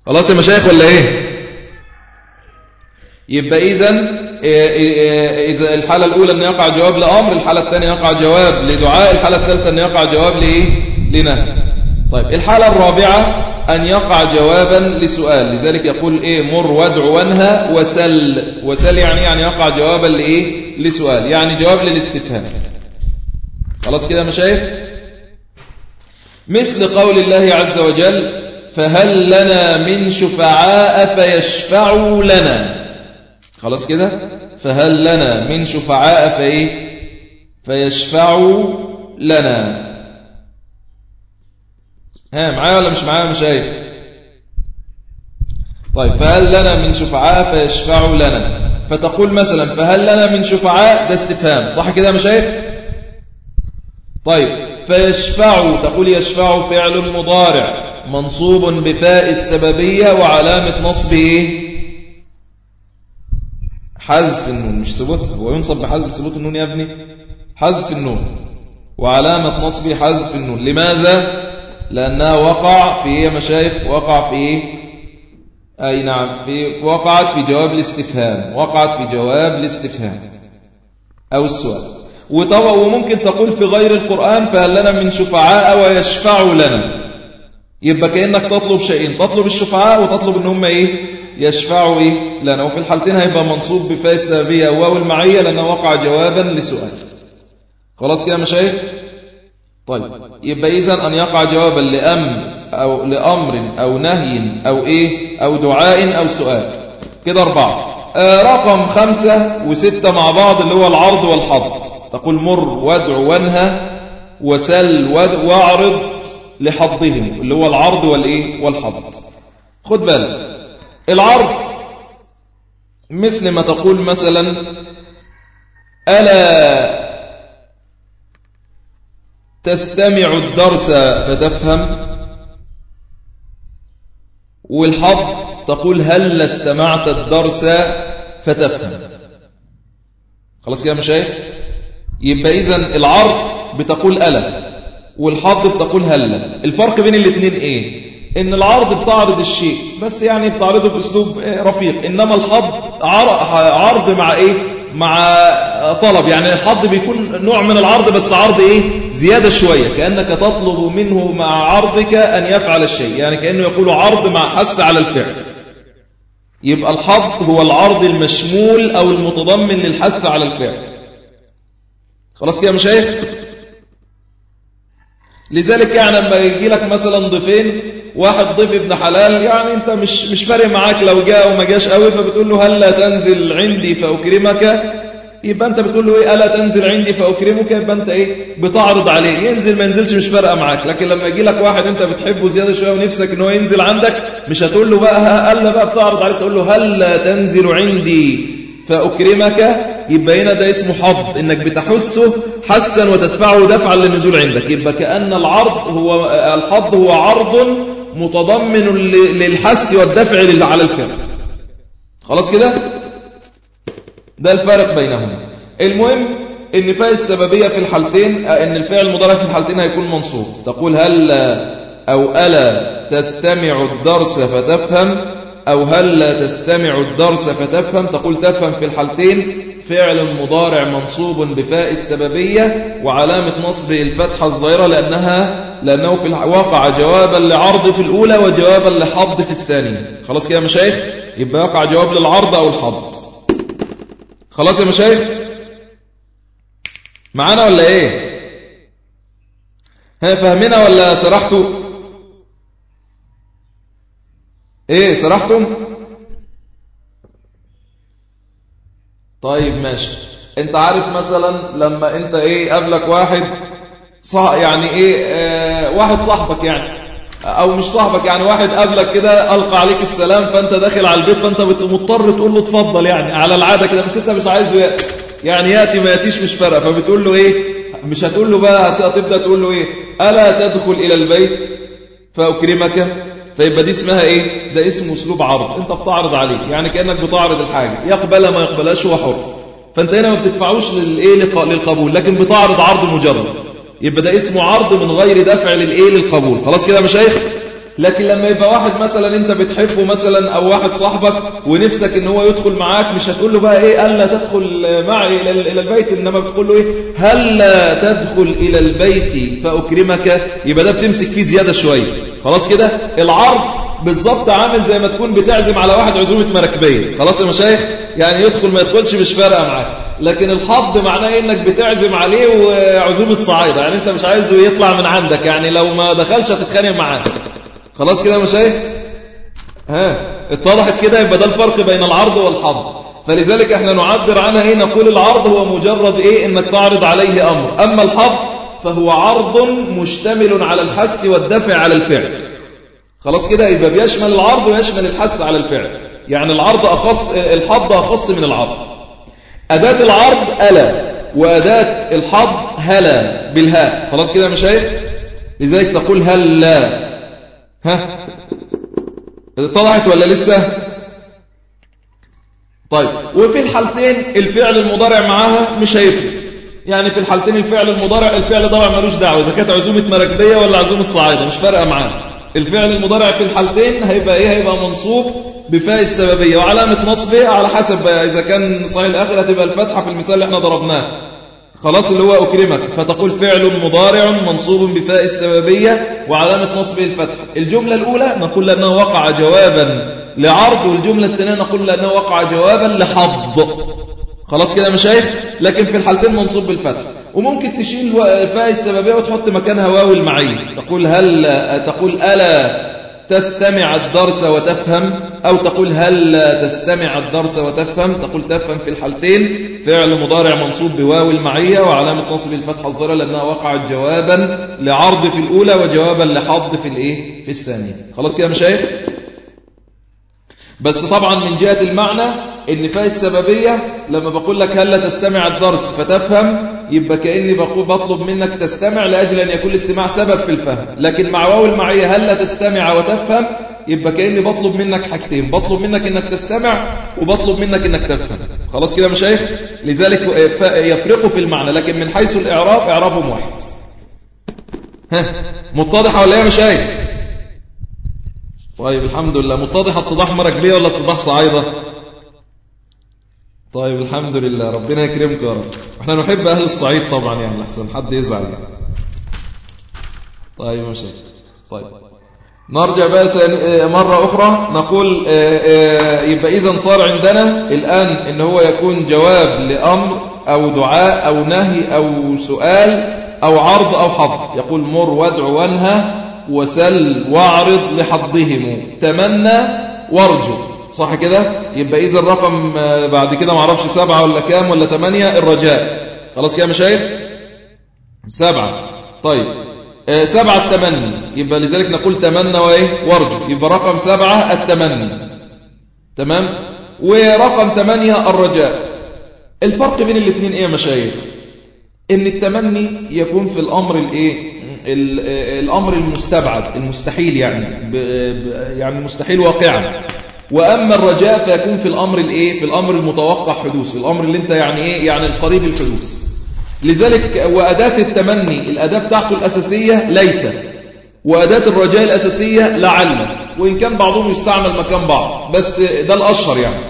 خلاص يا مشايخ ولا إيه؟ يبقى إذا إذا الحالة الأولى إن يقع جواب لأمر الحالة الثانية يقع جواب لدعاء الحالة الثالثة إن يقع جواب لإيه؟ لنهي طيب الحالة الرابعة أن يقع جوابا لسؤال. لذلك يقول إيه؟ مر وادع وانهى وسل. وسل يعني يعني يقع جوابا لإيه؟ لسؤال. يعني جواب للاستفهام. خلاص كده مشايخ؟ مثل قول الله عز وجل فهل لنا من شفعاء فيشفعوا لنا. خلاص كده؟ فهل لنا من شفعاء فايه فيشفعوا لنا. ها معايا ولا مش معايا؟ مش إيه طيب فهل لنا من شفعاء فيشفعوا لنا. فتقول مثلا فهل لنا من شفعاء؟ ده استفهام صح كده مش إيه طيب فيشفع تقول يشفع فعل مضارع منصوب بفاء السببية وعلامة نصبه. حذف النون مش ثبوت هو ينصب بحذف ثبوت النون يا ابني؟ حذف النون وعلامة نصبه حذف النون. لماذا؟ لأنها وقع في إيه مشايخ وقع في إيه أي نعم في وقعت في جواب الاستفهام وقعت في جواب الاستفهام. أو السؤال. وطبعا وممكن تقول في غير القرآن فهل لنا من شفعاء ويشفعوا لنا. يبقى كأنك تطلب شيئين تطلب الشفعاء وتطلب إن هم إيه؟ يشفعوا إيه؟ لنا. وفي الحالتين هيبقى منصوب بفاء السببية واو المعية لأنه وقع جوابا لسؤال. خلاص كده مشايخ؟ طيب يبقى إذن أن يقع جوابا لأمر أو لأمر أو نهي أو إيه؟ أو دعاء أو سؤال. كده أربعة. آه رقم خمسة وستة مع بعض اللي هو العرض والحض تقول مر وادع وانهى وسل واعرض لحظهم اللي هو العرض والإيه؟ والحظ. خد بالك العرض مثل ما تقول مثلا ألا تستمع الدرس فتفهم؟ والحظ تقول هل استمعت الدرس فتفهم. خلاص كده مشايخ؟ يبقى إذا العرض بتقول ألا والحظ بتقول هلا الفرق بين الاثنين إيه؟ إن العرض بتعرض الشيء بس يعني بتعرضه بأسلوب رفيق. إنما الحظ عرض مع إيه؟ مع طلب. يعني الحظ بيكون نوع من العرض بس عرض إيه؟ زيادة شوية. كأنك تطلب منه مع عرضك أن يفعل الشيء. يعني كأنه يقول عرض مع حس على الفعل. يبقى الحظ هو العرض المشمول أو المتضمن للحث على الفعل. خلاص كده مشايخ لذلك يعني لما يجي لك مثلا ضيفين واحد ضيف ابن حلال يعني أنت مش مش فارق معاك لو جاء وما جاش قوي فبتقول له هل لا تنزل عندي فأكرمك؟ يبقى أنت بتقول له إيه؟ ألا تنزل عندي فأكرمك؟ يبقى أنت إيه؟ بتعرض عليه ينزل ما ينزلش مش فارقة معاك لكن لما يجي لك واحد أنت بتحبه زيادة شوية ونفسك إن هو ينزل عندك مش هتقول له بقى الا بقى بتعرض عليه تقول له هل لا تنزل عندي فأكرمك؟ يبقى هنا ده اسمه حظ. إنك بتحسه حسا وتدفعه دفعا للنزول عندك. يبقى كأن العرض هو الحظ هو عرض متضمن للحس والدفع على الفعل خلاص كده؟ ده الفارق بينهما. المهم إن فاء السببية في الحالتين إن الفعل المضارع في الحالتين هيكون منصوب. تقول هل أو ألا تستمع الدرس فتفهم أو هل لا تستمع الدرس فتفهم؟ تقول تفهم في الحالتين. فعل مضارع منصوب بفاء السببية وعلامة نصبه الفتحة الظاهرة لأنها لأنه في وقع جوابا لعرض في الأولى وجوابا لحض في الثانية خلاص كده يا مشايخ؟ يبقى يقع جواب للعرض أو الحض خلاص يا مشايخ؟ معانا ولا إيه؟ ها فهمنا ولا سرحتوا؟ إيه سرحتم طيب ماشي. أنت عارف مثلا لما أنت إيه قابلك واحد صح يعني إيه آه واحد صاحبك يعني أو مش صاحبك يعني واحد قابلك كده ألقى عليك السلام فأنت داخل على البيت فأنت مضطر تقول له اتفضل يعني على العادة كده بس أنت مش عايزه يعني يأتي ما يأتيش مش فارقة فبتقول له إيه مش هتقول له بقى هتبدأ تقول له إيه ألا تدخل إلى البيت؟ فأكرمك؟ فيبقى دي اسمها إيه؟ ده اسمه أسلوب عرض. أنت بتعرض عليه يعني كأنك بتعرض الحاجة. يقبلها ما يقبلهاش هو حر. فأنت هنا ما بتدفعوش للايه للقبول لكن بتعرض عرض مجرد. يبقى ده اسمه عرض من غير دفع للايه للقبول. خلاص كده يا مشايخ؟ لكن لما يبقى واحد مثلا أنت بتحبه مثلا أو واحد صاحبك ونفسك إن هو يدخل معاك مش هتقول له بقى إيه الا تدخل معي إلى البيت؟ إنما بتقول له إيه هلا تدخل إلى البيت فأكرمك؟ يبقى ده بتمسك فيه زيادة شوية. خلاص كده؟ العرض بالظبط عامل زي ما تكون بتعزم على واحد عزومة مراكبيه خلاص يا مشايخ؟ يعني يدخل ما يدخلش مش فارقة معاك لكن الحض معناه إنك بتعزم عليه وعزومة صعايدة. يعني أنت مش عايزه يطلع من عندك. يعني لو ما دخلش هتتخانق معاه. خلاص كده يا مشايخ؟ ها اتضحت كده يبقى ده الفرق بين العرض والحض فلذلك إحنا نعبر عنها إيه؟ نقول العرض هو مجرد إيه؟ انك تعرض عليه أمر. أما الحض فهو عرض مشتمل على الحس والدفع على الفعل. خلاص كده يبقى بيشمل العرض ويشمل الحس على الفعل. يعني العرض أخص الحض أخص من العرض. أداة العرض ألا وأداة الحض هلا بالهاء. خلاص كده يا مشايخ؟ لذلك تقول هلا. ها؟ اتضحت ولا لسه؟ طيب وفي الحالتين الفعل المضارع معاها مش هيفرق. يعني في الحالتين الفعل المضارع الفعل طبعا ملوش دعوة. إذا كانت عزومة مراكبية ولا عزومة صعايده مش فارقة معاه الفعل المضارع في الحالتين هيبقى إيه؟ هيبقى منصوب بفاء السببية. وعلامة نصبه على حسب بقى. إذا كان صحيح الآخر هتبقى الفتحة في المثال اللي إحنا ضربناه. خلاص اللي هو أكرمك. فتقول فعل مضارع منصوب بفاء السببية وعلامة نصبه الفتح. الجملة الأولى نقول لأنه وقع جوابا لعرض والجملة الثانية نقول لأنه وقع جوابا لحظ. خلاص كده مشايخ؟ لكن في الحالتين منصوب بالفتح. وممكن تشيل فاء السببية وتحط مكانها واو المعين. تقول هل تقول ألا تستمع الدرس وتفهم أو تقول هل تستمع الدرس وتفهم؟ تقول تفهم في الحالتين فعل مضارع منصوب بواو المعية وعلامة نصب الفتحة الظاهرة لأنها وقعت جوابا لعرض في الأولى وجوابا لحض في الإيه؟ في الثانية. خلاص كده مشايخ بس طبعا من جهة المعنى إن فاء السببية لما بقول لك هل تستمع الدرس فتفهم يبقى كأني بقول بطلب منك تستمع لأجل أن يكون الاستماع سبب في الفهم. لكن مع واو المعية هل تستمع وتفهم يبقى كأني بطلب منك حاجتين. بطلب منك إنك تستمع وبطلب منك إنك تفهم. خلاص كده مشايخ؟ لذلك يفرقوا في المعنى. لكن من حيث الإعراب إعرابهم واحد. ها؟ متضحة ولا إيه يا مشايخ؟ طيب الحمد لله. متضحة اتضاح مراكبية ولا اتضاح صعايدة طيب الحمد لله ربنا يكرمكم يا رب. إحنا نحب أهل الصعيد طبعا يعني لحسن حد يزعل. يعني. طيب ماشي. طيب. نرجع بقى مرة أخرى. نقول يبقى إذا صار عندنا الآن إن هو يكون جواب لأمر أو دعاء أو نهي أو سؤال أو عرض أو حظ. يقول مر وادع وانهى وسل واعرض لحظهم. تمنى وارجو. صح كده؟ يبقى إذا الرقم بعد كده معرفش سبعة ولا كام ولا تمانية الرجاء. خلاص كده مشايخ؟ سبعة. طيب. سبعة التمني. يبقى لذلك نقول تمنى وإيه؟ وارجو. يبقى رقم سبعة التمني. تمام؟ ورقم ثمانية الرجاء. الفرق بين الاثنين إيه يا مشايخ؟ إن التمني يكون في الأمر الإيه؟ الأمر المستبعد المستحيل يعني يعني مستحيل واقعا. وأما الرجاء فيكون في الأمر الإيه؟ في الأمر المتوقع حدوث الأمر اللي أنت يعني إيه؟ يعني القريب الحدوث. لذلك وأداة التمني الأداة بتاعته الأساسية ليت وأداة الرجاء الأساسية لعل. وإن كان بعضهم يستعمل مكان بعض بس ده الأشهر يعني.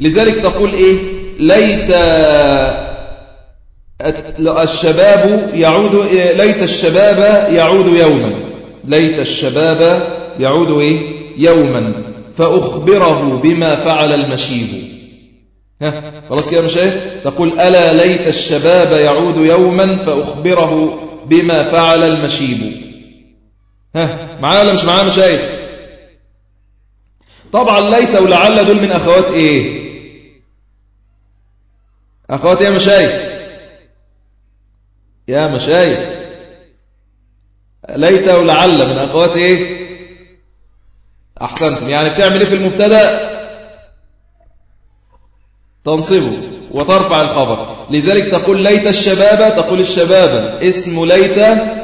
لذلك تقول إيه؟ ليت الشباب يعود ليت الشباب يعود يوما. ليت الشباب يعود إيه؟ يوما. فأخبره بما فعل المشيب. ها خلاص كده مشايخ؟ تقول ألا ليت الشباب يعود يوما فأخبره بما فعل المشيب. ها معايا ولا مش معايا مشايخ؟ طبعا ليت ولعل دول من أخوات إيه؟ أخوات إيه يا مشايخ؟ يا مشايخ ليت ولعل من أخوات إيه؟ أحسنتم. يعني بتعمل إيه في المبتدأ؟ تنصبه وترفع الخبر. لذلك تقول ليت الشباب تقول الشباب اسم ليت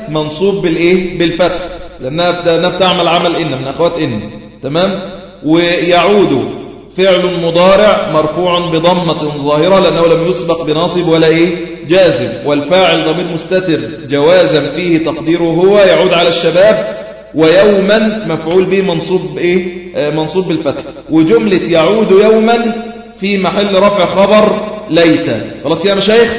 منصوب بالإيه؟ بالفتح. لأنها بتعمل عمل إن من أخوات إن. تمام؟ ويعود فعل مضارع مرفوع بضمة ظاهرة لأنه لم يسبق بناصب ولا إيه؟ جازم. والفاعل ضمير مستتر جوازا فيه تقديره هو يعود على الشباب ويوما مفعول به منصوب إيه آه، منصوب بالفتح. وجملة يعود يوما في محل رفع خبر ليت خلاص كده يا مشايخ؟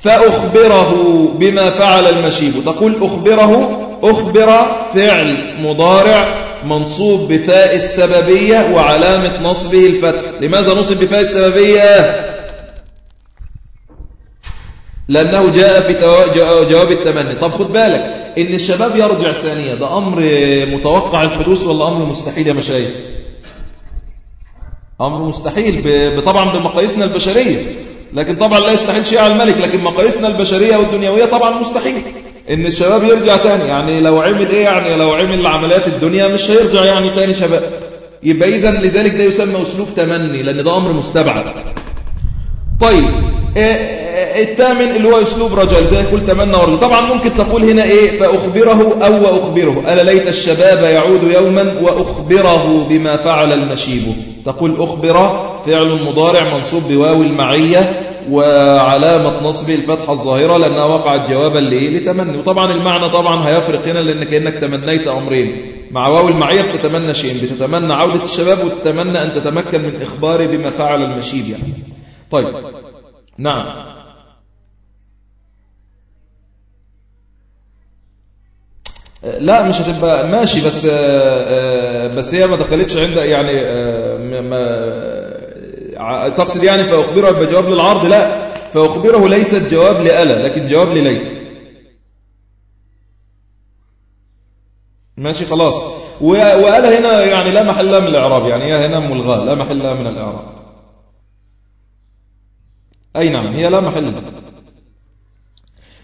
فأخبره بما فعل المشيب. تقول أخبره أخبر فعل مضارع منصوب بفاء السببية وعلامة نصبه الفتح. لماذا نصب بفاء السببية؟ لأنه جاء في جواب التمني. طب خد بالك إن الشباب يرجع ثانية ده أمر متوقع الحدوث ولا أمر مستحيل يا مشايخ أمر مستحيل طبعا بمقاييسنا البشرية لكن طبعا لا يستحيل شيء على الملك لكن مقاييسنا البشرية والدنيوية طبعا مستحيل. إن الشباب يرجع تاني يعني لو عمل إيه يعني لو عمل عمليات الدنيا مش هيرجع يعني تاني شباب. يبقى اذا لذلك ده يسمى أسلوب تمني لأن ده أمر مستبعد. طيب إيه الثامن اللي هو أسلوب رجل زي يقول تمنى ورجل طبعا ممكن تقول هنا إيه فأخبره أو وأخبره ألا ليت الشباب يعود يوما وأخبره بما فعل المشيب. تقول أخبر فعل مضارع منصوب بواو المعية وعلامة نصبه الفتحة الظاهرة لأنها وقعت جوابا لإيه؟ لتمني. وطبعا المعنى طبعا هيفرق هنا لأن كأنك تمنيت أمرين. مع واو المعية بتتمنى شيئين بتتمنى عودة الشباب وتتمنى أن تتمكن من إخباره بما فعل المشيب يعني. طيب. نعم. لا مش هتبقى ماشي بس آه، بس هي ما دخلتش عند يعني آه، ما تقصد يعني فأخبره بجواب للعرض؟ لا فأخبره ليست جواب لألا لكن جواب لليت. ماشي خلاص. وألا هنا يعني لا محل من الإعراب يعني هي هنا ملغاة لا محل من الإعراب. أي نعم هي لا محل.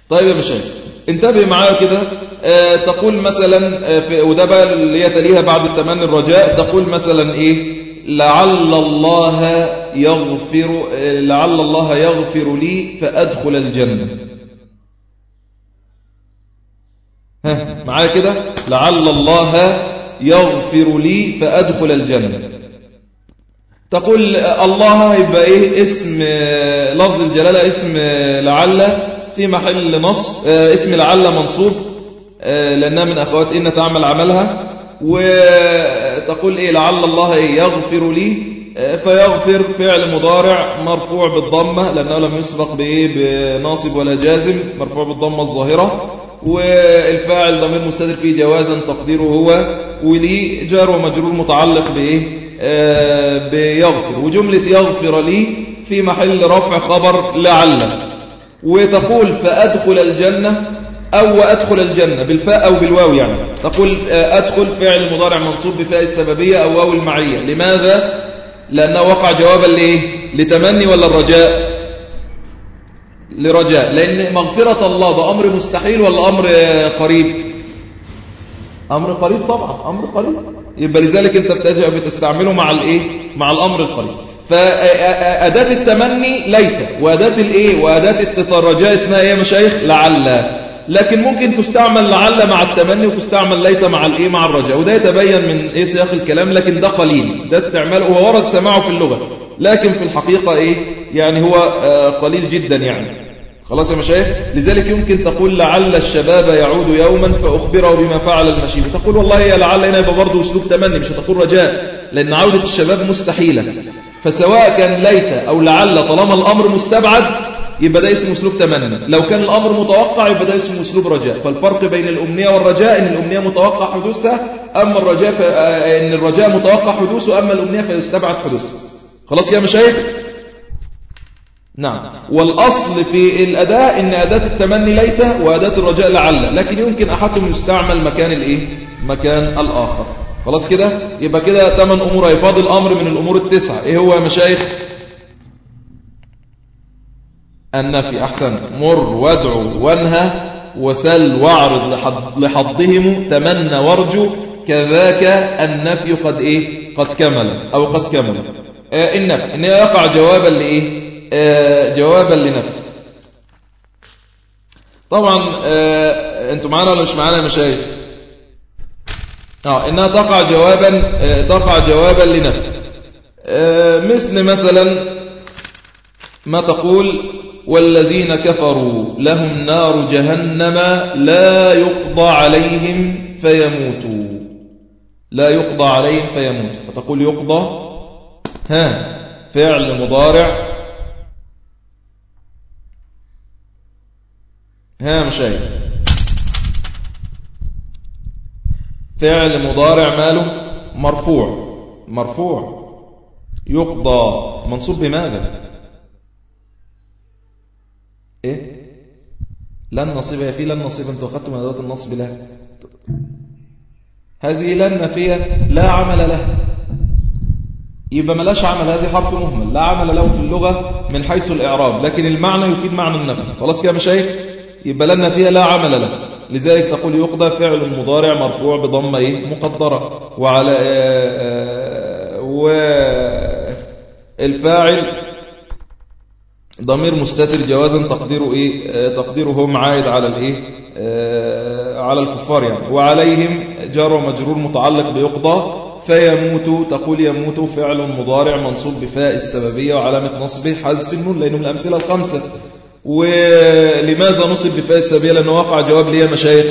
طيب يا مشايخ انتبه معايا كده. آه، تقول مثلا آه، في وده بقى اللي يتليها بعد التمني الرجاء. تقول مثلا إيه؟ لعل الله يغفر آه، لعل الله يغفر لي فأدخل الجنة. ها معايا كده؟ لعل الله يغفر لي فأدخل الجنة. تقول الله يبقى إيه؟ اسم لفظ الجلالة اسم لعل في محل نص اسم لعل منصوب آه، لأنها من أخوات إن تعمل عملها. وتقول إيه؟ لعل الله يغفر لي آه، فيغفر فعل مضارع مرفوع بالضمة لأنه لم يسبق بإيه؟ بناصب ولا جازم مرفوع بالضمة الظاهرة. والفاعل ضمير مستدر فيه جوازا تقديره هو ولي جار ومجرور متعلق بإيه؟ آه، بيغفر وجملة يغفر لي في محل رفع خبر لعل وتقول فأدخل الجنة أو وأدخل الجنة بالفاء أو بالواو يعني تقول أدخل فعل مضارع منصوب بفاء السببية أو واو المعية لماذا؟ لأنه وقع جوابا لإيه؟ لتمني ولا الرجاء؟ لرجاء لأن مغفرة الله ده أمر مستحيل ولا أمر قريب؟ أمر قريب طبعا أمر قريب يبقى لذلك أنت بتجع بتستعمله مع الإيه؟ مع الأمر القريب. فأداة التمني ليت وأداة الإيه؟ وأداة الرجاء اسمها إيه يا مشايخ؟ لعل. لكن ممكن تستعمل لعل مع التمني وتستعمل ليت مع الايه؟ مع الرجاء. وده يتبين من إيه سياق الكلام؟ لكن ده قليل. ده استعماله هو ورد سماعه في اللغة. لكن في الحقيقة إيه؟ يعني هو آه، قليل جدا يعني. خلاص يا مشايخ؟ لذلك يمكن تقول لعل الشباب يعود يوما فأخبره بما فعل المشيب. تقول والله يا لعل هنا يبقى برضه أسلوب تمني مش هتقول رجاء لأن عودة الشباب مستحيلة. فسواء كان ليت أو لعل طالما الأمر مستبعد يبقى ده اسمه أسلوب تمني. لو كان الأمر متوقع يبقى ده اسمه أسلوب رجاء. فالفرق بين الأمنية والرجاء إن الأمنية متوقع حدوثها أما الرجاء إن الرجاء متوقع حدوثه أما الأمنية فيستبعد حدوثها. خلاص كده مشايخ؟ نعم. والأصل في الأداء إن أداة التمني ليته وأداة الرجاء لعل لكن يمكن أحدهم يستعمل مكان الإيه؟ مكان الآخر. خلاص كده؟ يبقى كده ثمان أمور هيفاضل الأمر من الأمور التسعة. إيه هو يا مشايخ؟ النفي. أحسن. مر وادعو وانهى وسل واعرض لحظهم تمنى وارجو. كذاك النفي قد إيه؟ قد كمل أو قد كمل. آه النفي. إن يقع جوابا لإيه؟ جوابا لنفي طبعا آه أنتوا معانا ولا مش معانا يا مشايخ؟ آه إنها تقع جوابا آه تقع جوابا لنفي آه مثل مثلا ما تقول والذين كفروا لهم نار جهنم لا يقضى عليهم فيموتوا. لا يقضى عليهم فيموتوا. فتقول يقضى؟ ها فعل مضارع. ها مشايخ. فعل مضارع ماله مرفوع. مرفوع. يقضى. منصوب بماذا؟ إيه؟ لن نصيب هي في لن نصيب أنتوا من أدوات النصب لا هذه لن نفيه لا عمل له. يبقى ملاش عمل هذه حرف مهمل. لا عمل له في اللغة من حيث الإعراب لكن المعنى يفيد معنى النفي. خلاص كده مشايخ؟ يبقى لنا فيها لا عمل له. لذلك تقول يقضى فعل مضارع مرفوع بضمة إيه؟ مقدرة. وعلى آه، آه، والفاعل ضمير مستتر جوازا تقديره إيه؟ آه، تقديره هم عائد على الإيه؟ على الكفار يعني. وعليهم جار ومجرور متعلق بيقضى. فيموت تقول يموت فعل مضارع منصوب بفاء السببية وعلامة نصبه حذف النون لأنه من الأمثلة الخمسة. ولماذا نصب بفاء السببية لأنه وقع جواب ليه مشايخ؟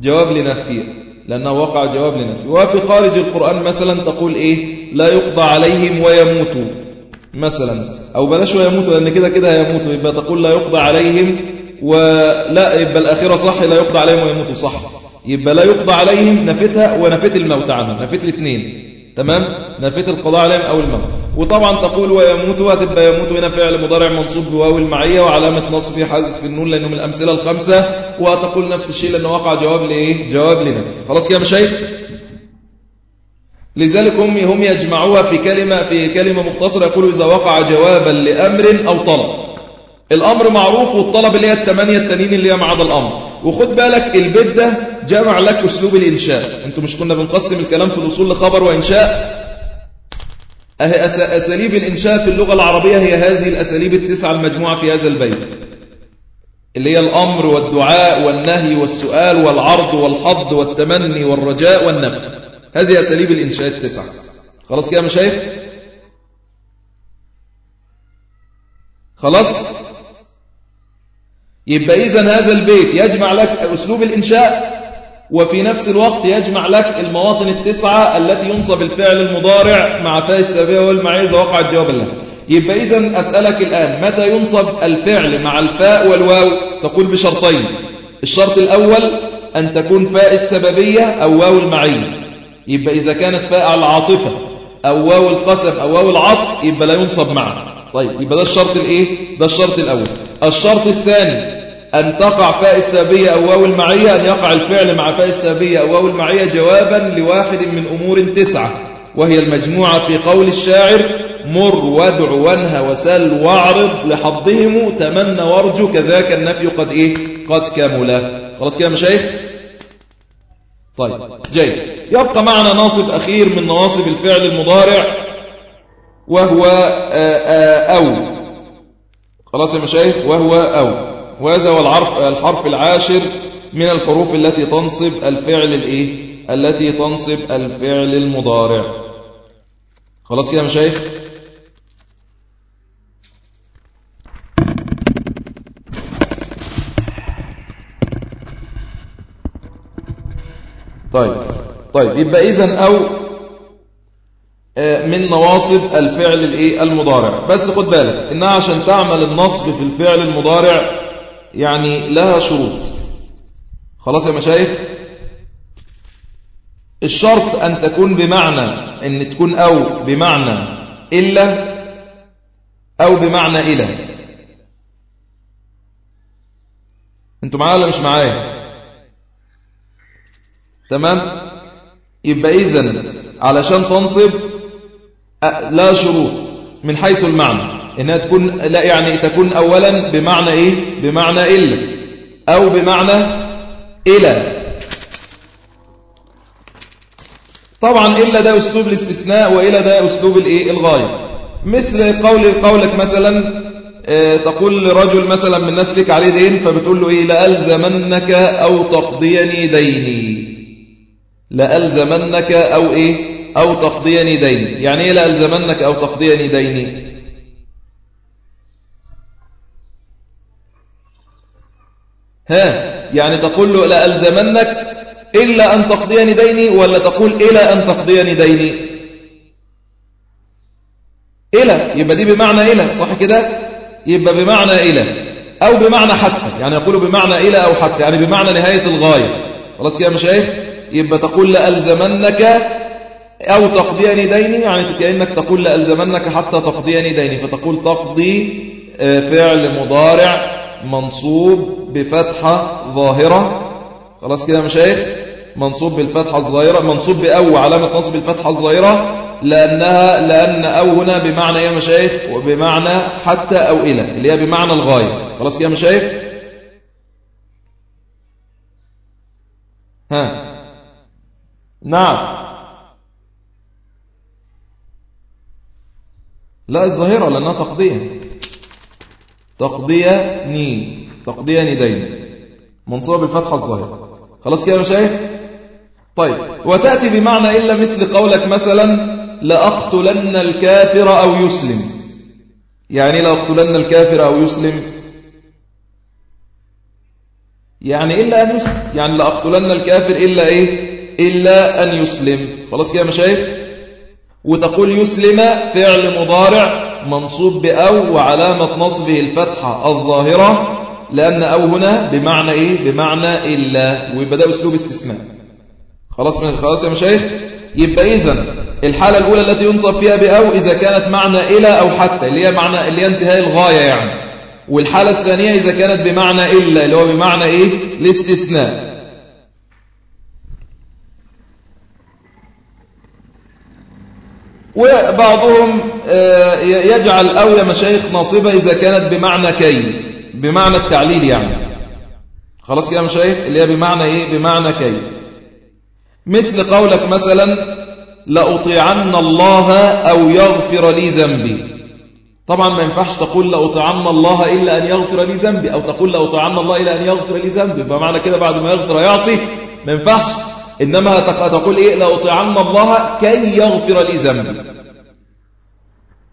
جواب لنفي لأنه وقع جواب لنفي. وفي خارج القرآن مثلا تقول إيه؟ لا يقضى عليهم ويموتوا. مثلا. أو بلاش ويموتوا لأن كده كده هيموتوا. يبقى تقول لا يقضى عليهم ولا يبقى الأخيرة صح لا يقضى عليهم ويموتوا. صح. يبقى لا يقضى عليهم نفتها ونفت الموت عنهم نفت الاثنين. تمام؟ نفت القضاء عليهم أو الموت. وطبعا تقول ويموت هتبقى يموت هنا فعل مضارع منصوب بواو المعية وعلامة نصبه حذف النون لأنه من الأمثلة الخمسة وتقول نفس الشيء لأنه وقع جواب لإيه؟ جواب لنا. خلاص كده مشايخ لذلك هم هم يجمعوها في كلمة في كلمة مختصرة يقولوا إذا وقع جوابا لأمر أو طلب. الأمر معروف والطلب اللي هي الثمانية التانيين اللي هي معاد الأمر. وخد بالك البيت ده جمع لك أسلوب الإنشاء. أنتوا مش كنا بنقسم الكلام في الأصول لخبر وإنشاء؟ أهي أساليب الإنشاء في اللغة العربية هي هذه الأساليب التسعة المجموعة في هذا البيت. اللي هي الأمر والدعاء والنهي والسؤال والعرض والحض والتمني والرجاء والنفي هذه أساليب الإنشاء التسعة. خلاص كده مشايخ؟ خلاص؟ يبقى إذن هذا البيت يجمع لك أسلوب الإنشاء وفي نفس الوقت يجمع لك المواطن التسعة التي ينصب الفعل المضارع مع فاء السببية والمعية إذا وقع الجواب له يبقى إذن أسألك الآن متى ينصب الفعل مع الفاء والواو؟ تقول بشرطين. الشرط الأول أن تكون فاء السببية أو واو المعية يبقى إذا كانت فاء العاطفة أو واو القسم أو واو العطف يبقى لا ينصب معه. طيب يبقى ده الشرط الإيه؟ ده الشرط الأول. الشرط الثاني أن تقع فاء السابية أو واو المعية أن يقع الفعل مع فاء السابية أو واو المعية جوابا لواحد من أمور تسعة وهي المجموعة في قول الشاعر مر وادع وانهى وسل واعرض لحظهم تمنى وارجو كذاك النفي قد إيه؟ قد كمل. خلاص كده مشايخ؟ طيب جيد. يبقى معنا ناصب أخير من نواصب الفعل المضارع وهو آآ آآ أو. خلاص يا مشايخ؟ وهو أو. وهذا هو الحرف الحرف العاشر من الحروف التي تنصب الفعل الإيه؟ التي تنصب الفعل المضارع. خلاص كده يا مشايخ؟ طيب طيب يبقى اذا أو آه، من نواصب الفعل الإيه؟ المضارع. بس خد بالك إنها عشان تعمل النصب في الفعل المضارع يعني لها شروط. خلاص يا مشايخ؟ الشرط أن تكون بمعنى أن تكون أو بمعنى إلا أو بمعنى إلى. أنتوا معايا ولا مش معايا؟ تمام؟ يبقى إذن علشان تنصب لا شروط من حيث المعنى. إنها تكون لا يعني تكون أولا بمعنى إيه؟ بمعنى إلا أو بمعنى إلى. طبعا إلا ده أسلوب الاستثناء وإلى ده أسلوب الإيه؟ الغاية. مثل قول قولك مثلا آه، تقول لرجل مثلا من الناس عليه دين فبتقول له إيه؟ لألزمنك أو تقضيني ديني. لألزمنك أو إيه؟ أو تقضيني ديني. يعني إيه لألزمنك أو تقضيني ديني؟ ها يعني تقول له لألزمنك إلا أن تقضيني ديني ولا تقول إلى أن تقضيني ديني؟ إلى يبقى دي بمعنى إلى صح كده؟ يبقى بمعنى إلى أو بمعنى حتى يعني يقول بمعنى إلى أو حتى يعني بمعنى نهاية الغاية. خلاص كده مشايخ يبقى تقول لألزمنك أو تقضيني ديني يعني كأنك تقول لألزمنك حتى تقضيني ديني فتقول تقضي آه، فعل مضارع منصوب بفتحة ظاهرة. خلاص كده مشايخ؟ منصوب بالفتحة الظاهرة منصوب بأو علامة نصب الفتحة الظاهرة لأنها لأن أو هنا بمعنى إيه مشايخ وبمعنى حتى أو إلى اللي هي بمعنى الغاية. خلاص كده مشايخ؟ ها. نعم. لا الظاهرة لأنها تقضية تقضية ني تقضية ندين منصوبة بالفتحة الظاهرة خلاص كده يا مشايخ؟ طيب وتأتي بمعنى إلا مثل قولك مثلا لأقتلن الكافر أو يسلم. يعني لأقتلن الكافر أو يسلم. يعني إلا أن يسلم. يعني لأقتلن الكافر إلا إيه؟ إلا أن يسلم. خلاص كده يا مشايخ؟ وتقول يسلم فعل مضارع. منصوب بأو وعلامة نصبه الفتحة الظاهرة لأن أو هنا بمعنى إيه؟ بمعنى إلا ويبقى ده أسلوب استثناء. خلاص خلاص يا مشايخ؟ يبقى إذن الحالة الأولى التي ينصب فيها بأو إذا كانت معنى إلى أو حتى اللي هي معنى اللي هي انتهاء الغاية يعني. والحالة الثانية إذا كانت بمعنى إلا اللي هو بمعنى إيه؟ الاستثناء. وبعضهم آه، يجعل أو يا مشايخ ناصبة إذا كانت بمعنى كي بمعنى التعليل يعني. خلاص كده مشايخ؟ اللي هي بمعنى إيه؟ بمعنى كي. مثل قولك مثلا لأطيعن الله أو يغفر لي ذنبي. طبعا ما ينفعش تقول لأطيعن الله إلا أن يغفر لي ذنبي أو تقول لأطيعن الله إلا أن يغفر لي ذنبي. بمعنى كده بعد ما يغفر يعصي ما ينفعش. إنما تقول إيه؟ لأطيعن الله كي يغفر لي ذنبي.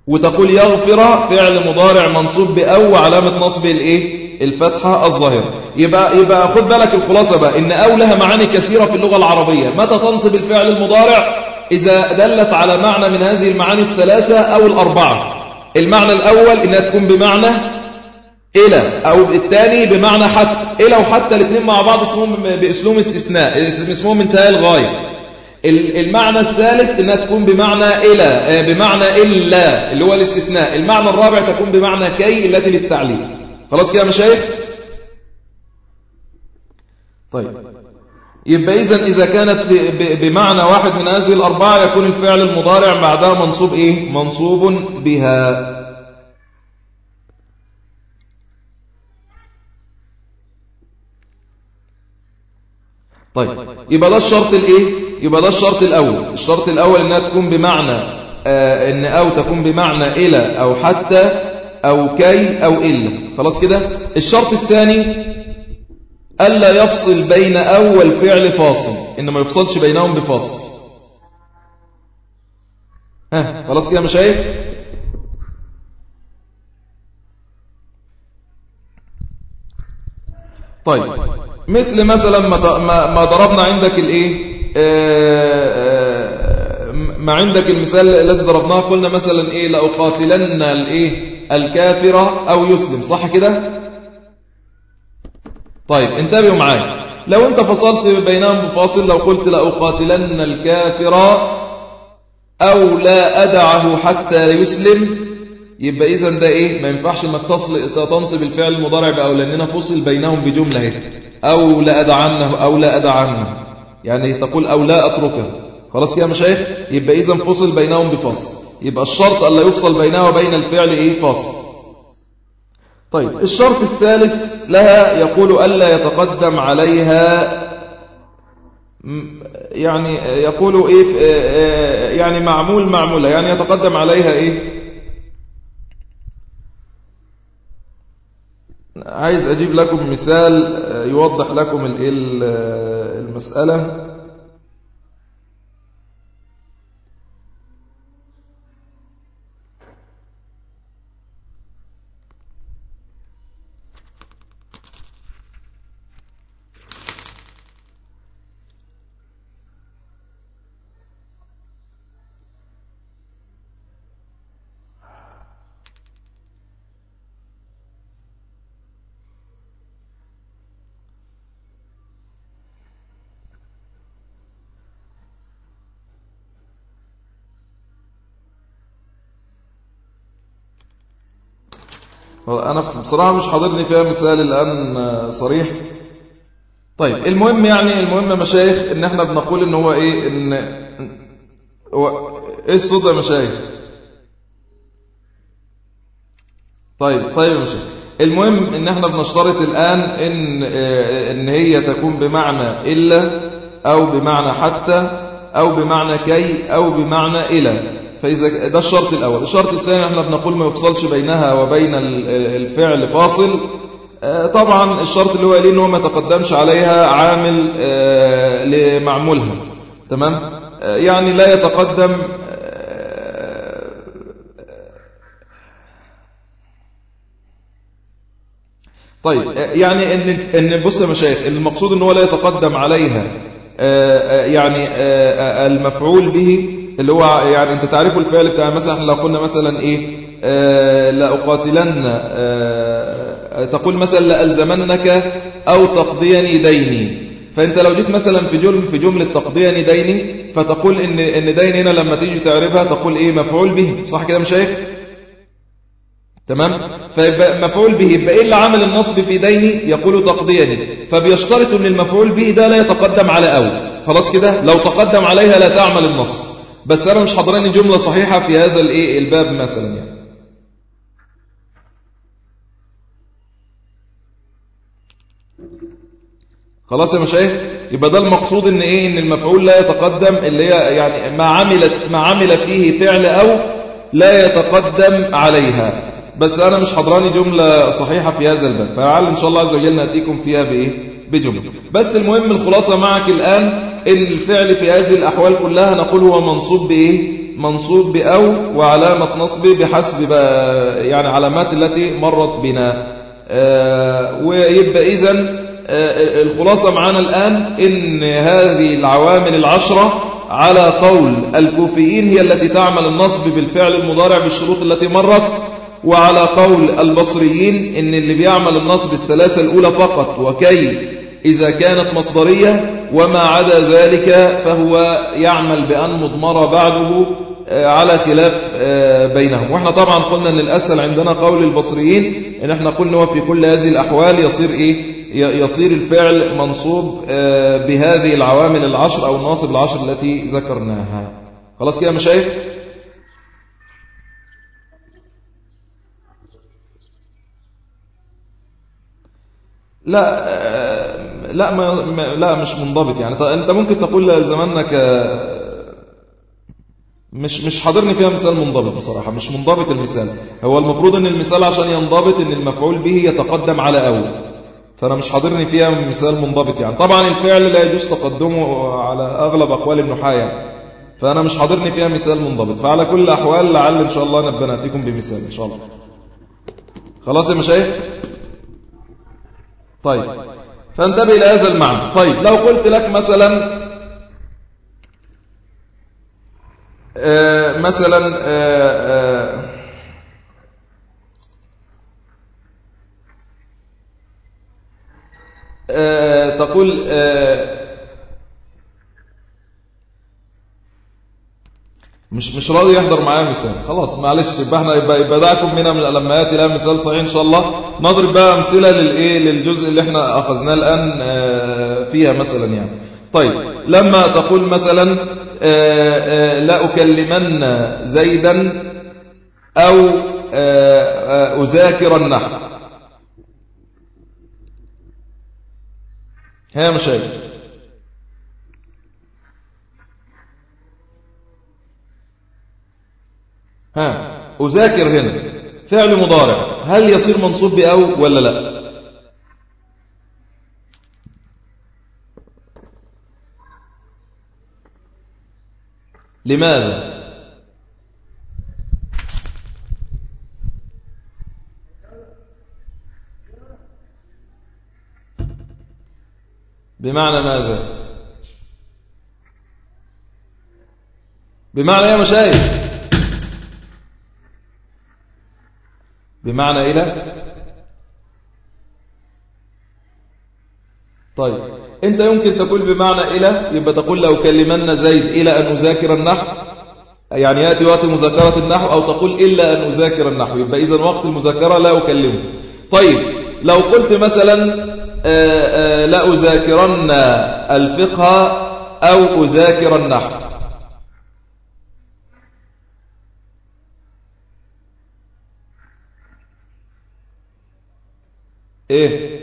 وتقول يغفر فعل مضارع منصوب بأو علامة نصب الإيه؟ الفتحة الظاهرة. يبقى, يبقى خد بالك الخلاصة بقى إن أو لها معاني كثيرة في اللغة العربية. متى تنصب الفعل المضارع؟ إذا دلت على معنى من هذه المعاني الثلاثة أو الأربعة. المعنى الأول إنها تكون بمعنى إلى أو الثاني بمعنى حتى إلى وحتى الاثنين مع بعض اسمهم بأسلوب استثناء اسمهم انتهاء الغاية. المعنى الثالث إنها تكون بمعنى إلى آه، بمعنى إلا اللي هو الاستثناء. المعنى الرابع تكون بمعنى كي التي للتعليل. خلاص كده مشايخ؟ طيب. يبقى إذن إذا كانت بمعنى واحد من هذه الأربعة يكون الفعل المضارع بعدها منصوب إيه؟ منصوب بها. طيب يبقى ده الشرط الإيه؟ يبقى ده الشرط الأول. الشرط الأول إنها تكون بمعنى آه إن أو تكون بمعنى إلى أو حتى أو كي أو إلا. خلاص كده؟ الشرط الثاني ألا يفصل بين أول فعل فاصل. إن ما يفصلش بينهم بفاصل. ها خلاص كده مشايخ؟ طيب مثل مثلا ما ضربنا عندك الإيه؟ ما عندك المثال الذي ضربناه قلنا مثلا إيه؟ لأقاتلن الإيه؟ الكافر أو يسلم صح كده؟ طيب انتبهوا معايا. لو أنت فصلت بينهم بفاصل لو قلت لأقاتلن الكافر أو لا أدعه حتى يسلم يبقى إذا ده إيه؟ ما ينفعش إنك تنصب الفعل المضارع بأو لأننا فصل بينهم بجملة هيك أو لا أدعنه أو لا أدعنه. يعني تقول أو لا أتركه. خلاص كده مشايخ؟ يبقى إذا فصل بينهم بفاصل يبقى الشرط ألا يفصل بينه وبين الفعل إيه؟ فاصل طيب الشرط الثالث لها يقول ألا يتقدم عليها يعني يقول إيه؟ يعني معمول معمولة. يعني يتقدم عليها إيه؟ عايز أجيب لكم مثال يوضح لكم المسألة. بصراحة مش حاضرني فيها مثال الآن صريح. طيب المهم يعني المهم مشايخ إن إحنا بنقول إن هو إيه إن هو إيه الصوت يا مشايخ؟ طيب طيب يا مشايخ. المهم إن إحنا بنشترط الآن إن إن هي تكون بمعنى إلا أو بمعنى حتى أو بمعنى كي أو بمعنى إلى. فإذا ده الشرط الأول. الشرط الثاني إحنا بنقول ما يفصلش بينها وبين الفعل فاصل. آه، طبعا الشرط اللي هو قال إن هو ما يتقدمش عليها عامل آه، لمعمولها. تمام؟ آه، يعني لا يتقدم طيب يعني إن إن بص يا مشايخ المقصود إن هو لا يتقدم عليها يعني المفعول به اللي هو يعني انت تعرفوا الفعل بتاع مثلا إحنا لو قلنا مثلا إيه آه لا اقاتلن آه تقول مثلا لألزمنك أو تقضيني ديني. فأنت لو جيت مثلا في جمله في جملة تقضيني ديني فتقول إن إن دين هنا لما تيجي تعرفها تقول إيه مفعول به. صح كده مشايخ تمام؟ فيبقى مفعول به يبقى إيه اللي عامل النصب في ديني؟ يقول تقضيني. فبيشترط إن المفعول به ده لا يتقدم على أو. خلاص كده؟ لو تقدم عليها لا تعمل النصب. بس أنا مش حضراني جملة صحيحة في هذا الإيه الباب مثلا يعني. خلاص يا مشايخ يبقى ده المقصود إن إيه إن المفعول لا يتقدم اللي هي يعني ما عملت ما عمل فيه فعل أو لا يتقدم عليها. بس أنا مش حضراني جملة صحيحة في هذا الباب. فلعل إن شاء الله عز وجل نأتيكم فيها بإيه؟ بجملة بس المهم الخلاصة معك الآن إن الفعل في هذه الأحوال كلها نقول هو منصوب بإيه؟ منصوب بأو وعلامة نصبه بحسب يعني علامات التي مرت بنا. آه ويبقى إذن آه الخلاصة معنا الآن إن هذه العوامل العشرة على قول الكوفيين هي التي تعمل النصب بالفعل المضارع بالشروط التي مرت وعلى قول البصريين إن اللي بيعمل النصب الثلاثة الأولى فقط. وكي إذا كانت مصدرية وما عدا ذلك فهو يعمل بأن مضمر بعده آه، على خلاف آه، بينهم. وإحنا طبعا قلنا أن الأسهل عندنا قول البصريين إن إحنا قلنا وفي كل هذه الأحوال يصير إيه؟ يصير الفعل منصوب آه، بهذه العوامل العشر أو الناصب العشر التي ذكرناها. خلاص كده مشايخ؟ لا لا ما لا مش منضبط يعني. انت ممكن تقول زمانك مش مش حاضرني فيها مثال منضبط بصراحة مش منضبط المثال. هو المفروض إن المثال عشان ينضبط إن المفعول به يتقدم على أول فأنا مش حاضرني فيها مثال منضبط يعني. طبعا الفعل لا يجوز تقدمه على أغلب أقوال النحاة يعني. فأنا مش حاضرني فيها مثال منضبط. فعلى كل الأحوال لعل إن شاء الله نبقى نأتيكم بمثال إن شاء الله. خلاص يا مشايخ؟ طيب. فانتبه إلى هذا المعنى. طيب لو قلت لك مثلا آه مثلا آه آه, آه، تقول آه، مش مش راضي يحضر معايا مثال. خلاص معلش يبقى إحنا يبقى, يبقى دعكم منها من لما ياتي لها مثال صحيح إن شاء الله. نضرب بقى أمثلة للإيه؟ للجزء اللي إحنا أخذناه الآن آه، فيها مثلا يعني. طيب لما تقول مثلا آه، آه، لا أكلمن زيدا أو أذاكر النحو. ها مشايخ. ها أذاكر هنا. فعل مضارع. هل يصير منصوب بأو ولا لا؟ لماذا؟ بمعنى ماذا؟ بمعنى يا مشايخ. بمعنى إلى طيب. أنت يمكن تقول بمعنى إلى يبقى تقول لو كلمنا زيد إلى أن أذاكر النحو يعني يأتي وقت مذاكرة النحو أو تقول إلا أن أذاكر النحو يبقى إذا وقت المذاكرة لا أكلمه. طيب لو قلت مثلا لا أذاكرن الفقه أو أذاكر النحو. إيه؟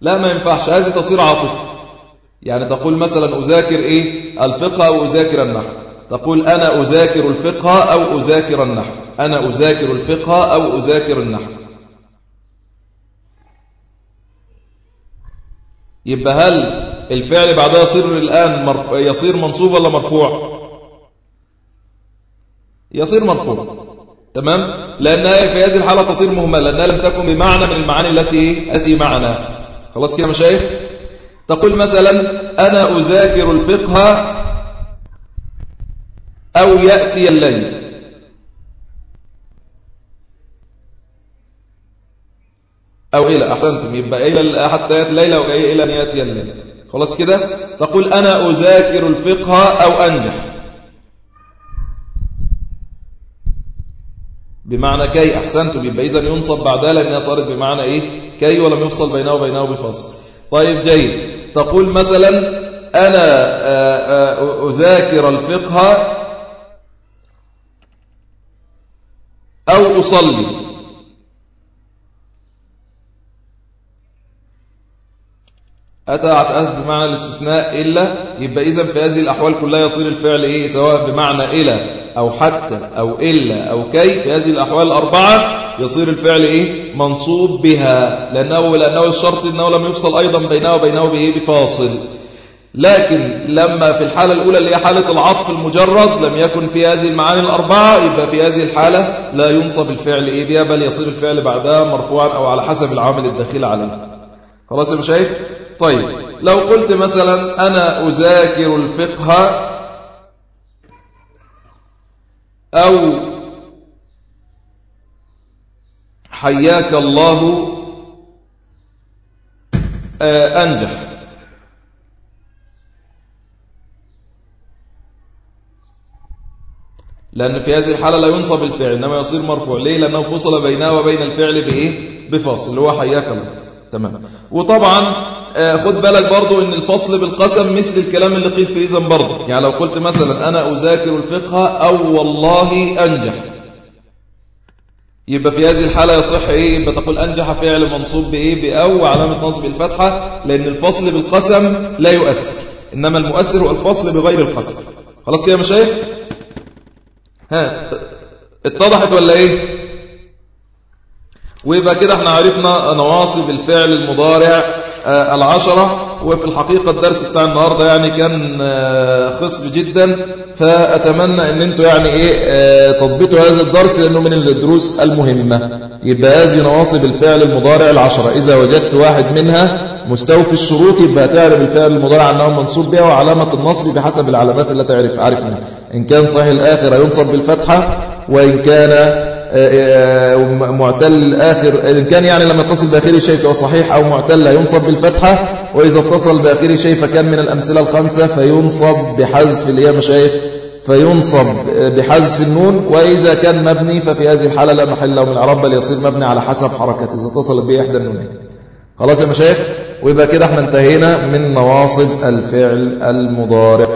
لا ما ينفعش. هذه تصير عاطفة. يعني تقول مثلا أذاكر إيه؟ الفقه أو أذاكر النحو. تقول أنا أذاكر الفقه أو أذاكر النحو. أنا أذاكر الفقه أو أذاكر النحو. يبقى هل الفعل بعدها يصير الآن يصير منصوب ولا مرفوع؟ يصير مرفوع. تمام؟ لأنها في هذه الحالة تصير مهملة لأنها لم تكن بمعنى من المعاني التي أتي معنا. خلاص كده مشايخ؟ تقول مثلا أنا أذاكر الفقه أو يأتي الليل. أو إلى أحسنتم. يبقى إلى حتى يأتي الليل أو إلى أن يأتي الليل. خلاص كده؟ تقول أنا أذاكر الفقه أو أنجح. بمعنى كي أحسنت يبقى إذا ينصب بعدها لأنها صارت بمعنى إيه؟ كي ولم يفصل بينه وبينه بفاصل طيب جيد. تقول مثلا أنا آه، آه، أذاكر الفقه أو أصلي. أتى بمعنى الاستثناء إلا يبقى إذا في هذه الأحوال كلها يصير الفعل إيه؟ سواء بمعنى إلى. أو حتى أو إلا أو كي في هذه الأحوال الأربعة يصير الفعل إيه؟ منصوب بها لأنه, لأنه الشرط أنه لم يفصل أيضا بينه وبينه بإيه بفاصل. لكن لما في الحالة الأولى اللي هي حالة العطف المجرد لم يكن في هذه المعاني الأربعة يبقى في هذه الحالة لا ينصب الفعل إيه بها بل يصير الفعل بعدها مرفوعا أو على حسب العامل الداخل عليه. خلاص يا مشايخ طيب لو قلت مثلا أنا أذاكر الفقه أو حياك الله آه، أنجح. لأن في هذه الحالة لا ينصب الفعل إنما يصير مرفوع. ليه؟ لأنه فصل بينه وبين الفعل بإيه؟ بفاصل اللي هو حياك الله. تمام. وطبعا خد بالك برضو إن الفصل بالقسم مثل الكلام اللي قيل في إذن برضو. يعني لو قلت مثلا أنا أذاكر الفقه أو والله أنجح. يبقى في هذه الحالة يصح إيه؟ يبقى تقول أنجح فعل منصوب بإيه؟ بأو وعلامة نصب الفتحة لأن الفصل بالقسم لا يؤثر. إنما المؤثر هو الفصل بغير القسم. خلاص كده يا مشايخ؟ ها اتضحت ولا إيه؟ ويبقى كده إحنا عرفنا نواصب الفعل المضارع آه، العشرة وفي الحقيقة الدرس بتاع النهاردة يعني كان آه، خصب جدا. فأتمنى إن أنتوا يعني إيه آه، تضبطوا هذا الدرس لأنه من الدروس المهمة. يبقى هذه نواصب الفعل المضارع العشرة. إذا وجدت واحد منها مستوفي الشروط يبقى تعرف الفعل المضارع أنه منصوب بها وعلامة النصب بحسب العلامات التي تعرف عارفها إن كان صحيح الآخر ينصب بالفتحة وإن كان آه، آه، معتل الآخر إن كان يعني لما يتصل بآخره شيء سواء صحيح أو معتل ينصب بالفتحة وإذا اتصل بآخره شيء فكان من الأمثلة الخمسة فينصب بحذف اللي هي مشايخ فينصب بحذف النون وإذا كان مبني ففي هذه الحالة لا محل له من العرب بل يصير مبني على حسب حركته إذا اتصلت به إحدى النونين خلاص يا مشايخ ويبقى كده إحنا انتهينا من نواصب الفعل المضارع.